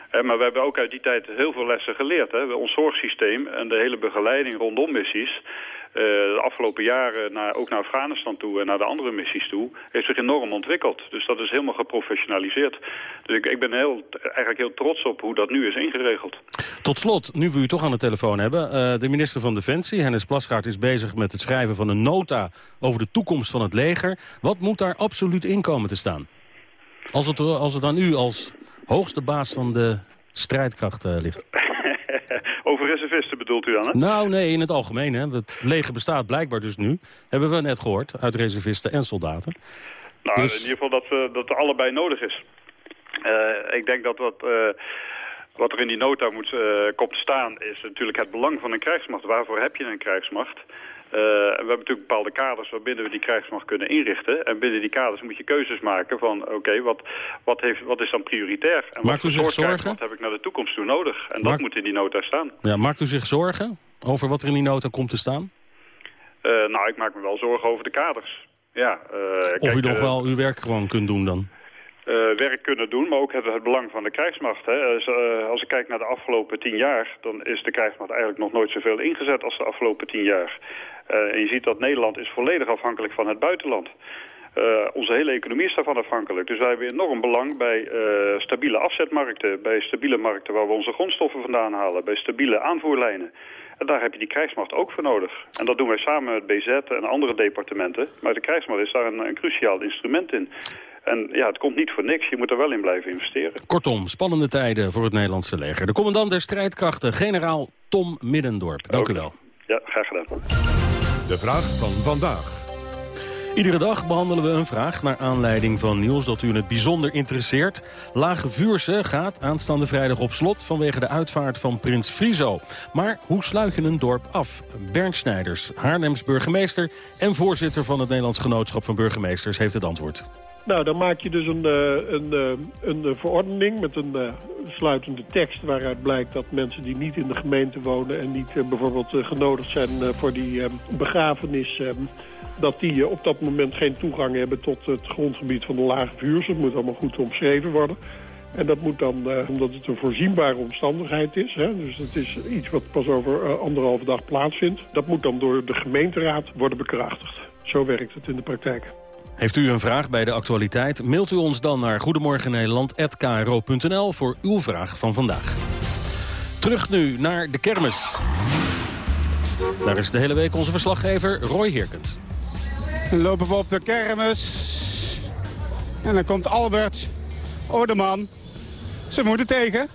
He, maar we hebben ook uit die tijd heel veel lessen geleerd. Hè. Ons zorgsysteem en de hele begeleiding rondom missies... Uh, de afgelopen jaren naar, ook naar Afghanistan toe en naar de andere missies toe... heeft zich enorm ontwikkeld. Dus dat is helemaal geprofessionaliseerd. Dus ik, ik ben heel, eigenlijk heel trots op hoe dat nu is ingeregeld. Tot slot, nu we u toch aan de telefoon hebben... Uh, de minister van Defensie, Hennis Plasgaard, is bezig met het schrijven van een nota... over de toekomst van het leger. Wat moet daar absoluut in komen te staan? Als het, als het aan u als hoogste baas van de strijdkracht uh, ligt. Over reservisten bedoelt u dan, hè? Nou, nee, in het algemeen. Hè. Het leger bestaat blijkbaar dus nu. Hebben we net gehoord, uit reservisten en soldaten. Nou, dus... in ieder geval dat, uh, dat er allebei nodig is. ik denk dat wat... Wat er in die nota moet, uh, komt staan is natuurlijk het belang van een krijgsmacht. Waarvoor heb je een krijgsmacht? Uh, we hebben natuurlijk bepaalde kaders waarbinnen we die krijgsmacht kunnen inrichten. En binnen die kaders moet je keuzes maken van oké, wat, wat, heeft, wat is dan prioritair? En maakt wat u zich zorgen? heb ik naar de toekomst toe nodig? En dat moet in die nota staan. Ja, maakt u zich zorgen over wat er in die nota komt te staan? Uh, nou, ik maak me wel zorgen over de kaders. Ja, of kijk, u nog wel uw werk gewoon kunt doen dan? Uh, werk kunnen doen, maar ook het, het belang van de krijgsmacht. Hè. Als, uh, als ik kijk naar de afgelopen tien jaar, dan is de krijgsmacht eigenlijk nog nooit zoveel ingezet als de afgelopen tien jaar. Uh, en je ziet dat Nederland is volledig afhankelijk van het buitenland. Onze hele economie is daarvan afhankelijk. Dus wij hebben enorm belang bij stabiele afzetmarkten, bij stabiele markten waar we onze grondstoffen vandaan halen, bij stabiele aanvoerlijnen. En daar heb je die krijgsmacht ook voor nodig. En dat doen wij samen met BZ en andere departementen. Maar de krijgsmacht is daar een cruciaal instrument in. En ja, het komt niet voor niks. Je moet er wel in blijven investeren. Kortom, spannende tijden voor het Nederlandse leger. De commandant der strijdkrachten, generaal Tom Middendorp. Dank u wel. Ja, graag gedaan. De vraag van vandaag. Iedere dag behandelen we een vraag naar aanleiding van nieuws dat u het bijzonder interesseert. Lage Vuurse gaat aanstaande vrijdag op slot vanwege de uitvaart van prins Friso. Maar hoe sluit je een dorp af? Bernd Snijders, Haarlems burgemeester en voorzitter van het Nederlands Genootschap van Burgemeesters heeft het antwoord. Nou, dan maak je dus een, eh, een, eh, een, een verordening met een sluitende tekst... waaruit blijkt dat mensen die niet in de gemeente wonen... en niet bijvoorbeeld genodigd zijn voor die begrafenis... dat die op dat moment geen toegang hebben tot het grondgebied van de lage vuurs. Het moet allemaal goed omschreven worden. En dat moet dan, omdat het een voorzienbare omstandigheid is... Hè, dus het is iets wat pas over anderhalve dag plaatsvindt... dat moet dan door de gemeenteraad worden bekrachtigd. Zo werkt het in de praktijk. Heeft u een vraag bij de actualiteit? Mailt u ons dan naar goedemorgennederland.kro.nl voor uw vraag van vandaag. Terug nu naar de kermis. Daar is de hele week onze verslaggever Roy Heerkens. Dan lopen we op de kermis. En dan komt Albert Odeman zijn moeder tegen.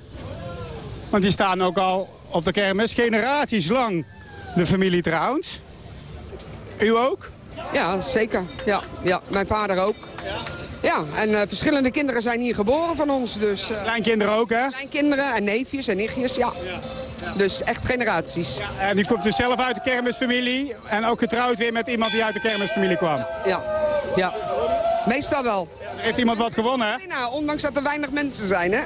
Want die staan ook al op de kermis generaties lang. De familie trouwens. U ook? Ja, zeker. Ja, ja. Mijn vader ook. Ja, en uh, verschillende kinderen zijn hier geboren van ons. Dus, uh, Kleinkinderen ook, hè? Kleinkinderen en neefjes en nichtjes, ja. Dus echt generaties. Ja, en die komt dus zelf uit de kermisfamilie. En ook getrouwd weer met iemand die uit de kermisfamilie kwam. Ja, ja. Meestal wel. Heeft iemand wat gewonnen, hè? Nou, ondanks dat er weinig mensen zijn, hè?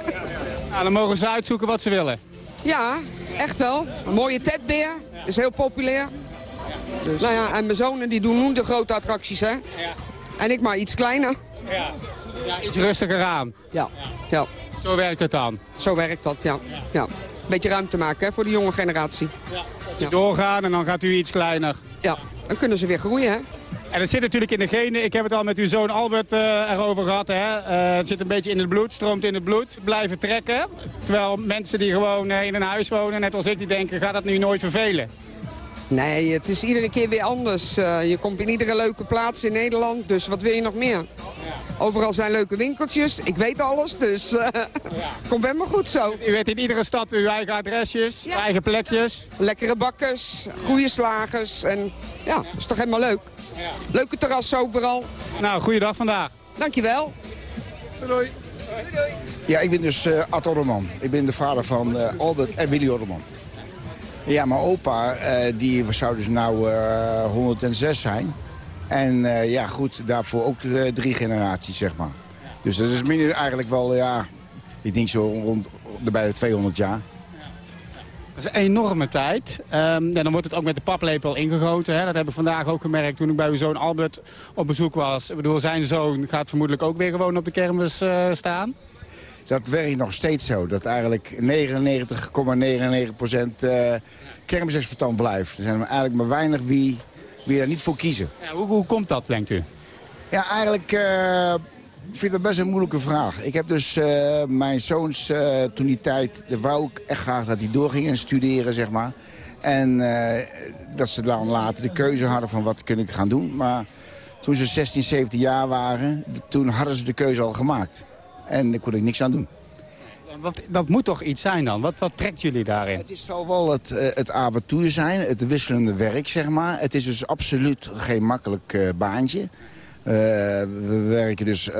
Nou, dan mogen ze uitzoeken wat ze willen. Ja, echt wel. Een mooie tedbeer. Is heel populair. Dus. Nou ja, en mijn zonen die doen nu de grote attracties, hè? Ja. En ik maar iets kleiner. Ja, ja iets rustiger aan. Ja. ja. Zo werkt het dan? Zo werkt dat, ja. ja. Beetje ruimte maken hè, voor de jonge generatie. Ja. Doorgaan en dan gaat u iets kleiner. Ja, dan kunnen ze weer groeien, hè? En het zit natuurlijk in de genen. Ik heb het al met uw zoon Albert uh, erover gehad. Hè? Uh, het zit een beetje in het bloed, stroomt in het bloed. Blijven trekken. Terwijl mensen die gewoon uh, in een huis wonen, net als ik, die denken, gaat dat nu nooit vervelen? Nee, het is iedere keer weer anders. Uh, je komt in iedere leuke plaats in Nederland, dus wat wil je nog meer? Overal zijn leuke winkeltjes, ik weet alles, dus uh, ja. komt helemaal goed zo. U weet in iedere stad uw eigen adresjes, ja. eigen plekjes. Lekkere bakkers, goede slagers en ja, dat is toch helemaal leuk. Ja. Leuke terras overal. Nou, goeiedag vandaag. Dankjewel. Doei. doei. Ja, ik ben dus uh, Ad Orman. Ik ben de vader van uh, Albert en Willy Orman. Ja, mijn opa, uh, die zou dus nou uh, 106 zijn. En uh, ja, goed, daarvoor ook drie generaties, zeg maar. Dus dat is minder eigenlijk wel, ja, ik denk zo rond de bijna 200 jaar. Dat is een enorme tijd. Um, ja, dan wordt het ook met de paplepel ingegoten. Hè? Dat heb ik vandaag ook gemerkt toen ik bij uw zoon Albert op bezoek was. Ik bedoel, zijn zoon gaat vermoedelijk ook weer gewoon op de kermis staan dat werkt nog steeds zo. Dat eigenlijk 99,99% ,99 uh, kermisexploitant blijft. Er zijn eigenlijk maar weinig wie, wie daar niet voor kiezen. Ja, hoe, hoe komt dat, denkt u? Ja, eigenlijk uh, vind ik dat best een moeilijke vraag. Ik heb dus uh, mijn zoons uh, toen die tijd... wou ik echt graag dat die doorgingen studeren, zeg maar. En dat ze dan later de keuze hadden van wat kun ik gaan doen. Maar toen ze 16, 17 jaar waren, toen hadden ze de keuze al gemaakt. En daar kon ik niks aan doen. Wat, dat moet toch iets zijn dan? Wat, wat trekt jullie daarin? Het is zal wel het, uh, het avontuur zijn, het wisselende werk, zeg maar. Het is dus absoluut geen makkelijk uh, baantje. we werken dus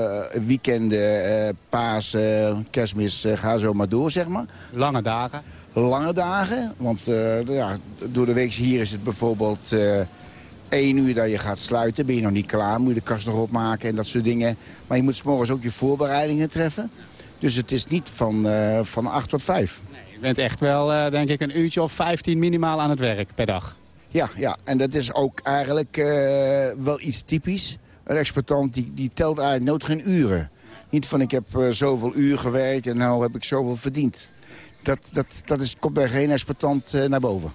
weekenden, Pasen, kerstmis, ga zo maar door, zeg maar. Lange dagen? Lange dagen, want ja, door de week hier is het bijvoorbeeld één uur dat je gaat sluiten. Ben je nog niet klaar, moet je de kast nog opmaken en dat soort dingen. Maar je moet s morgens ook je voorbereidingen treffen. Dus het is niet van, uh, van 8 tot 5. Nee, je bent echt wel, uh, denk ik, een uurtje of 15 minimaal aan het werk per dag. Ja, ja. en dat is ook eigenlijk uh, wel iets typisch. Een exploitant die, die telt eigenlijk nooit geen uren. Niet van ik heb zoveel uur gewerkt en nou heb ik zoveel verdiend. Dat, dat, dat is, komt bij geen exploitant naar boven.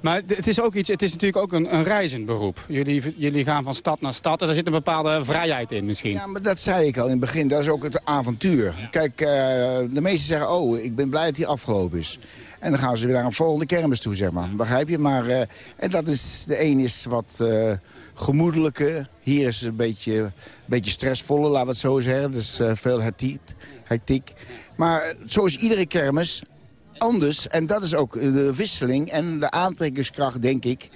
Maar het is, ook iets, het is natuurlijk ook een, een reizend beroep. Jullie, jullie gaan van stad naar stad en daar zit een bepaalde vrijheid in misschien. Ja, maar dat zei ik al in het begin. Dat is ook het avontuur. Kijk, uh, de meesten zeggen, oh, ik ben blij dat die afgelopen is. En dan gaan ze weer naar een volgende kermis toe, zeg maar. Begrijp je? Maar, uh, en dat is, de een is wat uh, gemoedelijker. Hier is het een beetje, een beetje stressvoller, laten we het zo zeggen. Dus veel hectiek, hectiek. Maar zo is iedere kermis anders. En dat is ook de wisseling en de aantrekkingskracht, denk ik,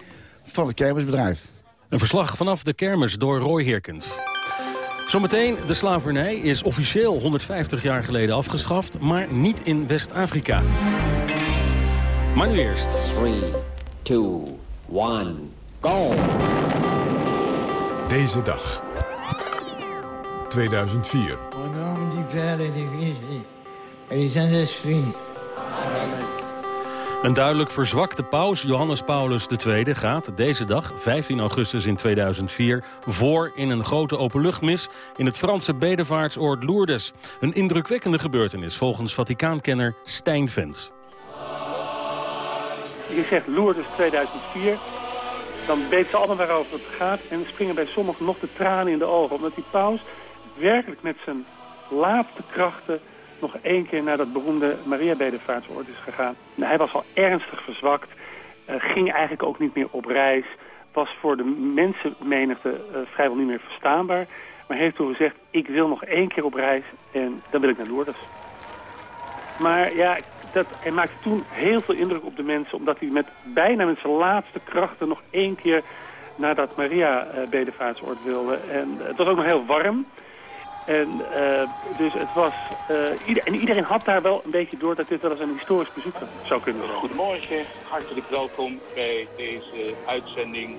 van het kermisbedrijf. Een verslag vanaf de kermis door Roy Herkens. Zometeen, de slavernij is officieel 150 jaar geleden afgeschaft... maar niet in West-Afrika. Maar nu eerst. 3, 2, 1, go! Deze dag. 2004. Au nom du Père et du Fils et Saint-Esprit. Een duidelijk verzwakte paus, Johannes Paulus II, gaat deze dag, 15 augustus in 2004, voor in een grote openluchtmis in het Franse bedevaartsoord Lourdes. Een indrukwekkende gebeurtenis volgens Vaticaankenner Stijn. Je zegt Lourdes 2004, dan weten ze allemaal waarover het gaat en springen bij sommigen nog de tranen in de ogen. Omdat die paus werkelijk met zijn laatste krachten nog één keer naar dat beroemde Maria-bedevaartsoord is gegaan. Nou, hij was al ernstig verzwakt, uh, ging eigenlijk ook niet meer op reis... was voor de mensenmenigte uh, vrijwel niet meer verstaanbaar... maar heeft toen gezegd, ik wil nog één keer op reis en dan wil ik naar Lourdes. Maar ja, dat, hij maakte toen heel veel indruk op de mensen... omdat hij met, bijna met zijn laatste krachten nog één keer naar dat Maria-bedevaartsoord wilde. En het was ook nog heel warm... En uh, dus het was, ieder, en iedereen had daar wel een beetje door dat dit wel eens een historisch bezoek zou kunnen zijn. Goedemorgen, hartelijk welkom bij deze uitzending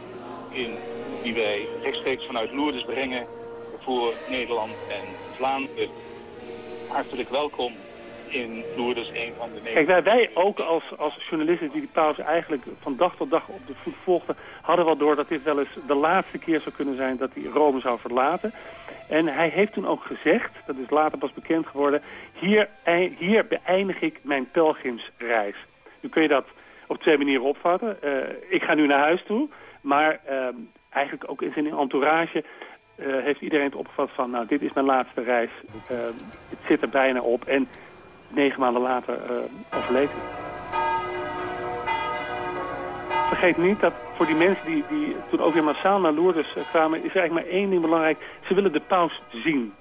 in, die wij rechtstreeks vanuit Lourdes brengen voor Nederland en Vlaanderen. Hartelijk welkom in Lourdes, een van de Kijk, wij, ook als, als journalisten die die pauze eigenlijk van dag tot dag op de voet volgden, hadden wel door dat dit wel eens de laatste keer zou kunnen zijn dat hij Rome zou verlaten. En hij heeft toen ook gezegd, dat is later pas bekend geworden, hier, hier beëindig ik mijn pelgrimsreis. Nu kun je dat op twee manieren opvatten. Uh, ik ga nu naar huis toe, maar uh, eigenlijk ook in zijn entourage uh, heeft iedereen het opgevat van, nou, dit is mijn laatste reis. het zit er bijna op en negen maanden later overleed hij vergeet niet dat voor die mensen die, die toen ook weer massaal naar Lourdes eh, kwamen... is er eigenlijk maar één ding belangrijk. Ze willen de paus zien.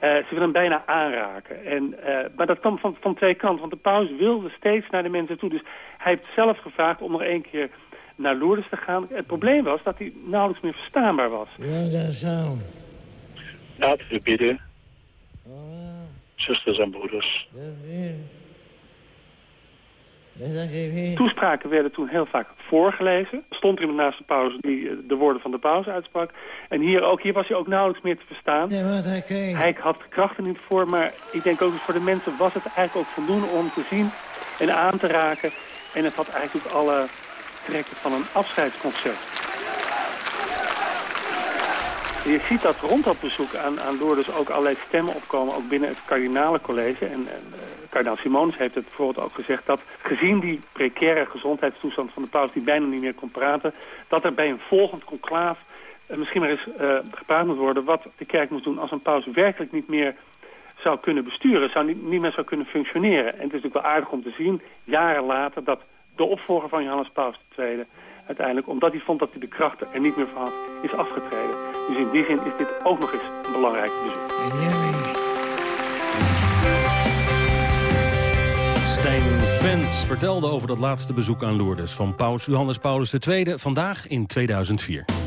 Uh, ze willen hem bijna aanraken. En, uh, maar dat kwam van, van twee kanten. Want de paus wilde steeds naar de mensen toe. Dus hij heeft zelf gevraagd om nog één keer naar Lourdes te gaan. Het probleem was dat hij nauwelijks meer verstaanbaar was. Laten we bidden. Zusters en broeders. Toespraken werden toen heel vaak voorgelezen. Er stond iemand naast de pauze die eh, de woorden van de pauze uitsprak. En hier, ook, hier was hij ook nauwelijks meer te verstaan. hij had de krachten niet voor, maar ik denk ook dat voor de mensen was het eigenlijk ook voldoende om te zien en aan te raken. En het had eigenlijk ook alle trekken van een afscheidsconcert. Je ziet dat rond dat bezoek aan, aan Lourdes ook allerlei stemmen opkomen, ook binnen het kardinalencollege. En, en uh, kardinaal Simonis heeft het bijvoorbeeld ook gezegd dat gezien die precaire gezondheidstoestand van de paus die bijna niet meer kon praten, dat er bij een volgend conclaaf uh, misschien maar eens uh, gepraat moet worden wat de kerk moet doen als een paus werkelijk niet meer zou kunnen besturen, zou niet, niet meer zou kunnen functioneren. En het is natuurlijk wel aardig om te zien, jaren later, dat de opvolger van Johannes Paus II uiteindelijk, omdat hij vond dat hij de krachten er niet meer van had, is afgetreden. Dus in die zin is dit ook nog eens een belangrijk bezoek. Stijn Vens vertelde over dat laatste bezoek aan Lourdes van paus Johannes Paulus II, vandaag in 2004.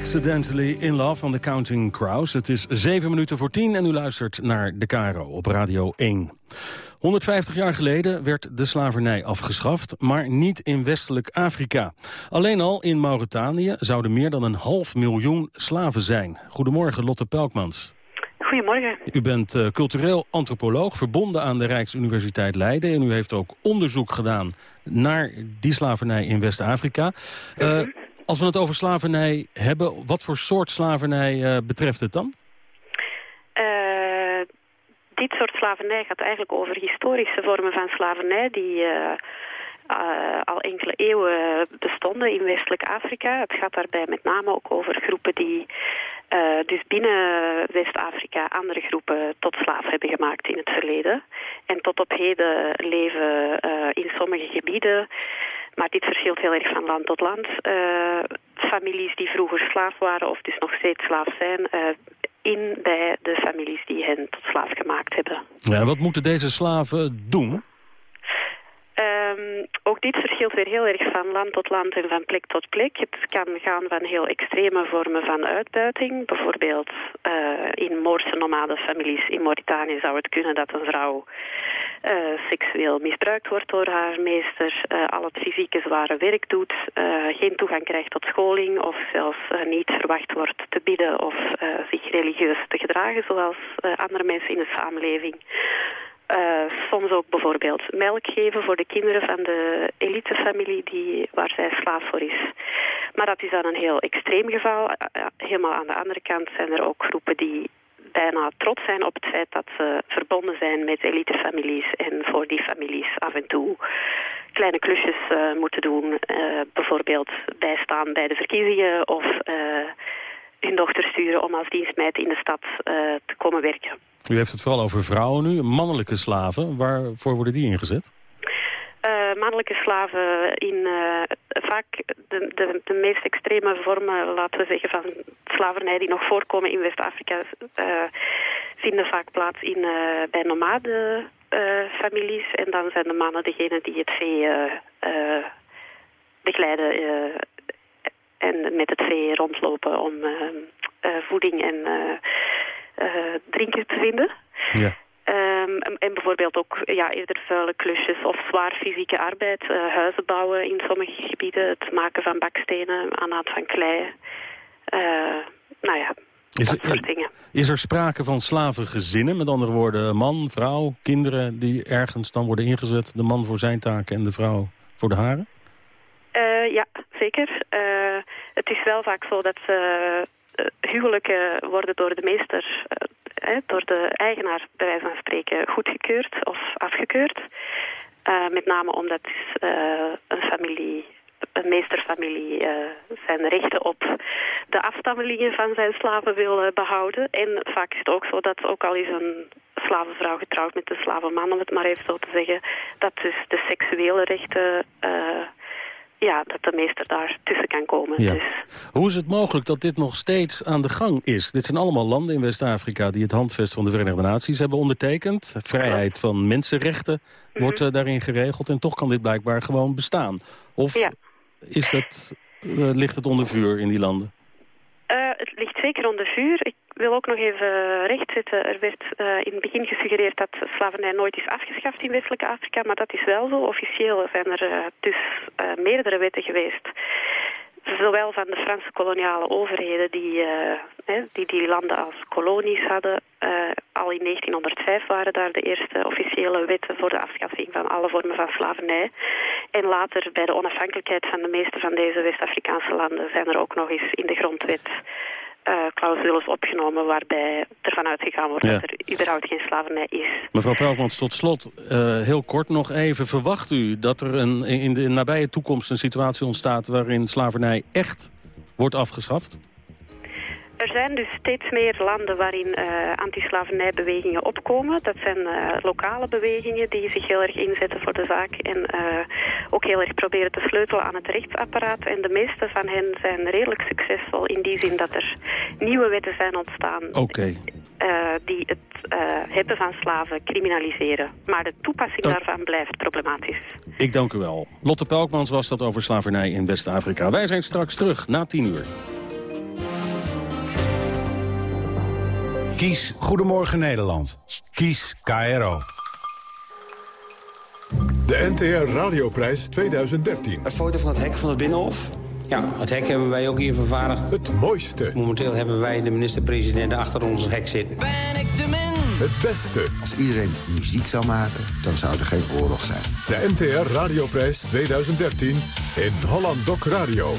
Accidentally in Love van de Counting Crows. Het is 7 minuten voor 10 en u luistert naar de Caro op Radio 1. 150 jaar geleden werd de slavernij afgeschaft, maar niet in westelijk Afrika. Alleen al in Mauritanië zouden meer dan een half miljoen slaven zijn. Goedemorgen, Lotte Pelkmans. Goedemorgen. U bent eh, cultureel antropoloog, verbonden aan de Rijksuniversiteit Leiden... en u heeft ook onderzoek gedaan naar die slavernij in West-Afrika. Eh, als we het over slavernij hebben, wat voor soort slavernij eh, betreft het dan? Eh, dit soort slavernij gaat eigenlijk over historische vormen van slavernij die eh, al enkele eeuwen bestonden in westelijk Afrika. Het gaat daarbij met name ook over groepen die dus binnen West-Afrika andere groepen tot slaaf hebben gemaakt in het verleden. En tot op heden leven in sommige gebieden maar dit verschilt heel erg van land tot land. Eh, families die vroeger slaaf waren of dus nog steeds slaaf zijn... eh, in bij de families die hen tot slaaf gemaakt hebben. Ja, wat moeten deze slaven doen? Ehm, ook dit verschilt weer heel erg van land tot land en van plek tot plek. Het kan gaan van heel extreme vormen van uitbuiting. Bijvoorbeeld eh, in Moorse nomadenfamilies in Mauritanië zou het kunnen dat een vrouw eh, seksueel misbruikt wordt door haar meester, eh, al het fysieke zware werk doet, geen toegang krijgt tot scholing of zelfs niet verwacht wordt te bidden of zich religieus te gedragen zoals andere mensen in de samenleving. Eh, soms ook bijvoorbeeld melk geven voor de kinderen van de elitefamilie die, waar zij slaaf voor is. Maar dat is dan een heel extreem geval. Eh, eh, helemaal aan de andere kant zijn er ook groepen die bijna trots zijn op het feit dat ze verbonden zijn met elitefamilies en voor die families af en toe kleine klusjes moeten doen. bijvoorbeeld bijstaan bij de verkiezingen of hun dochter sturen om als dienstmeid in de stad eh, te komen werken. U heeft het vooral over vrouwen nu, mannelijke slaven. Waarvoor worden die ingezet? Eh, mannelijke slaven in eh, vaak de, de, de meest extreme vormen, laten we zeggen, van slavernij die nog voorkomen in West-Afrika, vinden vaak plaats in, bij nomade families. En dan zijn de mannen degene die het vee begeleiden en met het vee rondlopen om eh, eh, voeding en eh, eh, drinken te vinden. Ja. Ehm, en, bijvoorbeeld ook ja, eerder vuile klusjes of zwaar fysieke arbeid. eh, huizen bouwen in sommige gebieden. Het maken van bakstenen aan hand van klei. Nou ja, Is dat soort er, dingen. is er sprake van slavengezinnen? Met andere woorden, man, vrouw, kinderen die ergens dan worden ingezet. De man voor zijn taken en de vrouw voor de haren? Ja, zeker. Eh, het is wel vaak zo dat eh, eh, huwelijken worden door de meester eh, door de eigenaar bij wijze van spreken goedgekeurd of afgekeurd. Met name omdat een familie, een meesterfamilie, zijn rechten op de afstammelingen van zijn slaven wil behouden. En vaak is het ook zo dat ook al is een slavenvrouw getrouwd met een slavenman, om het maar even zo te zeggen, dat dus de seksuele rechten ja, dat de meester daar tussen kan komen. Ja. Dus. Hoe is het mogelijk dat dit nog steeds aan de gang is? Dit zijn allemaal landen in West-Afrika die het handvest van de Verenigde Naties hebben ondertekend. Vrijheid van mensenrechten Mhm. wordt uh, daarin geregeld en toch kan dit blijkbaar gewoon bestaan. Of ja. is het, uh, ligt het onder vuur in die landen? Uh, het ligt zeker onder vuur. Ik wil ook nog even rechtzetten. Er werd uh, in het begin gesuggereerd dat slavernij nooit is afgeschaft in westelijke Afrika, maar dat is wel zo. Officieel zijn er uh, dus meerdere wetten geweest. Zowel van de Franse koloniale overheden die die, die landen als kolonies hadden. al in 1905 waren daar de eerste officiële wetten voor de afschaffing van alle vormen van slavernij. En later bij de onafhankelijkheid van de meeste van deze West-Afrikaanse landen zijn er ook nog eens in de grondwet clausules opgenomen waarbij ervan uitgegaan wordt ja. dat er überhaupt geen slavernij is. Mevrouw Pelkmans, tot slot, uh, heel kort nog even. Verwacht u dat er een, in de nabije toekomst een situatie ontstaat waarin slavernij echt wordt afgeschaft? Er zijn dus steeds meer landen waarin uh, antislavernijbewegingen opkomen. Dat zijn uh, lokale bewegingen die zich heel erg inzetten voor de zaak en uh, ook heel erg proberen te sleutelen aan het rechtsapparaat. En de meeste van hen zijn redelijk succesvol in die zin dat er nieuwe wetten zijn ontstaan okay. die het hebben van slaven criminaliseren. Maar de toepassing daarvan blijft problematisch. Ik dank u wel. Lotte Pelkmans was dat over slavernij in West-Afrika. Wij zijn straks terug na tien uur. Kies Goedemorgen Nederland. Kies KRO. De NTR Radioprijs 2013. Een foto van het hek van het Binnenhof. Ja, het hek hebben wij ook hier vervaardigd. Het mooiste. Momenteel hebben wij de minister-president achter ons hek zitten. Ben ik de min? Het beste. Als iedereen muziek zou maken, dan zou er geen oorlog zijn. De NTR Radioprijs 2013 in Holland Doc Radio.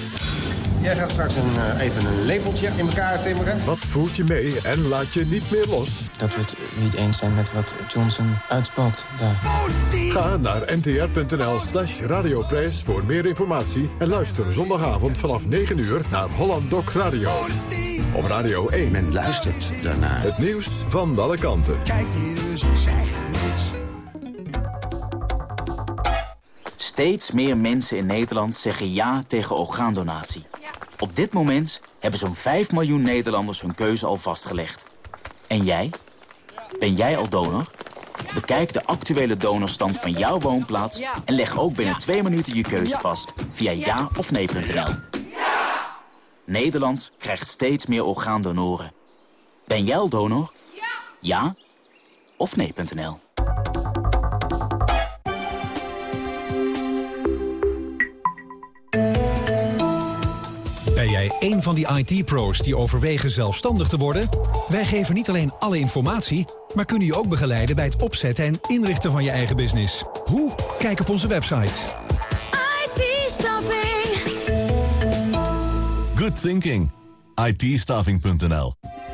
Jij gaat straks een, uh, even een lepeltje in elkaar timmeren. Wat voert je mee en laat je niet meer los? Dat we het niet eens zijn met wat Johnson uitspookt daar. Ga naar ntr.nl slash radioprijs voor meer informatie... en luister zondagavond vanaf 9 uur naar Holland Doc Radio. Op Radio 1. Men luistert daarnaar. Het nieuws van alle kanten. Kijk hier dus, ik zeg niks. Steeds meer mensen in Nederland zeggen ja tegen orgaandonatie. Op dit moment hebben zo'n 5 miljoen Nederlanders hun keuze al vastgelegd. En jij? Ben jij al donor? Bekijk de actuele donorstand van jouw woonplaats... en leg ook binnen twee minuten je keuze vast via ja of nee.nl. Nederland krijgt steeds meer orgaandonoren. Ben jij al donor? Ja of nee.nl. jij een van die IT-pro's die overwegen zelfstandig te worden? Wij geven niet alleen alle informatie, maar kunnen je ook begeleiden bij het opzetten en inrichten van je eigen business. Hoe? Kijk op onze website. IT-staffing. Good thinking. it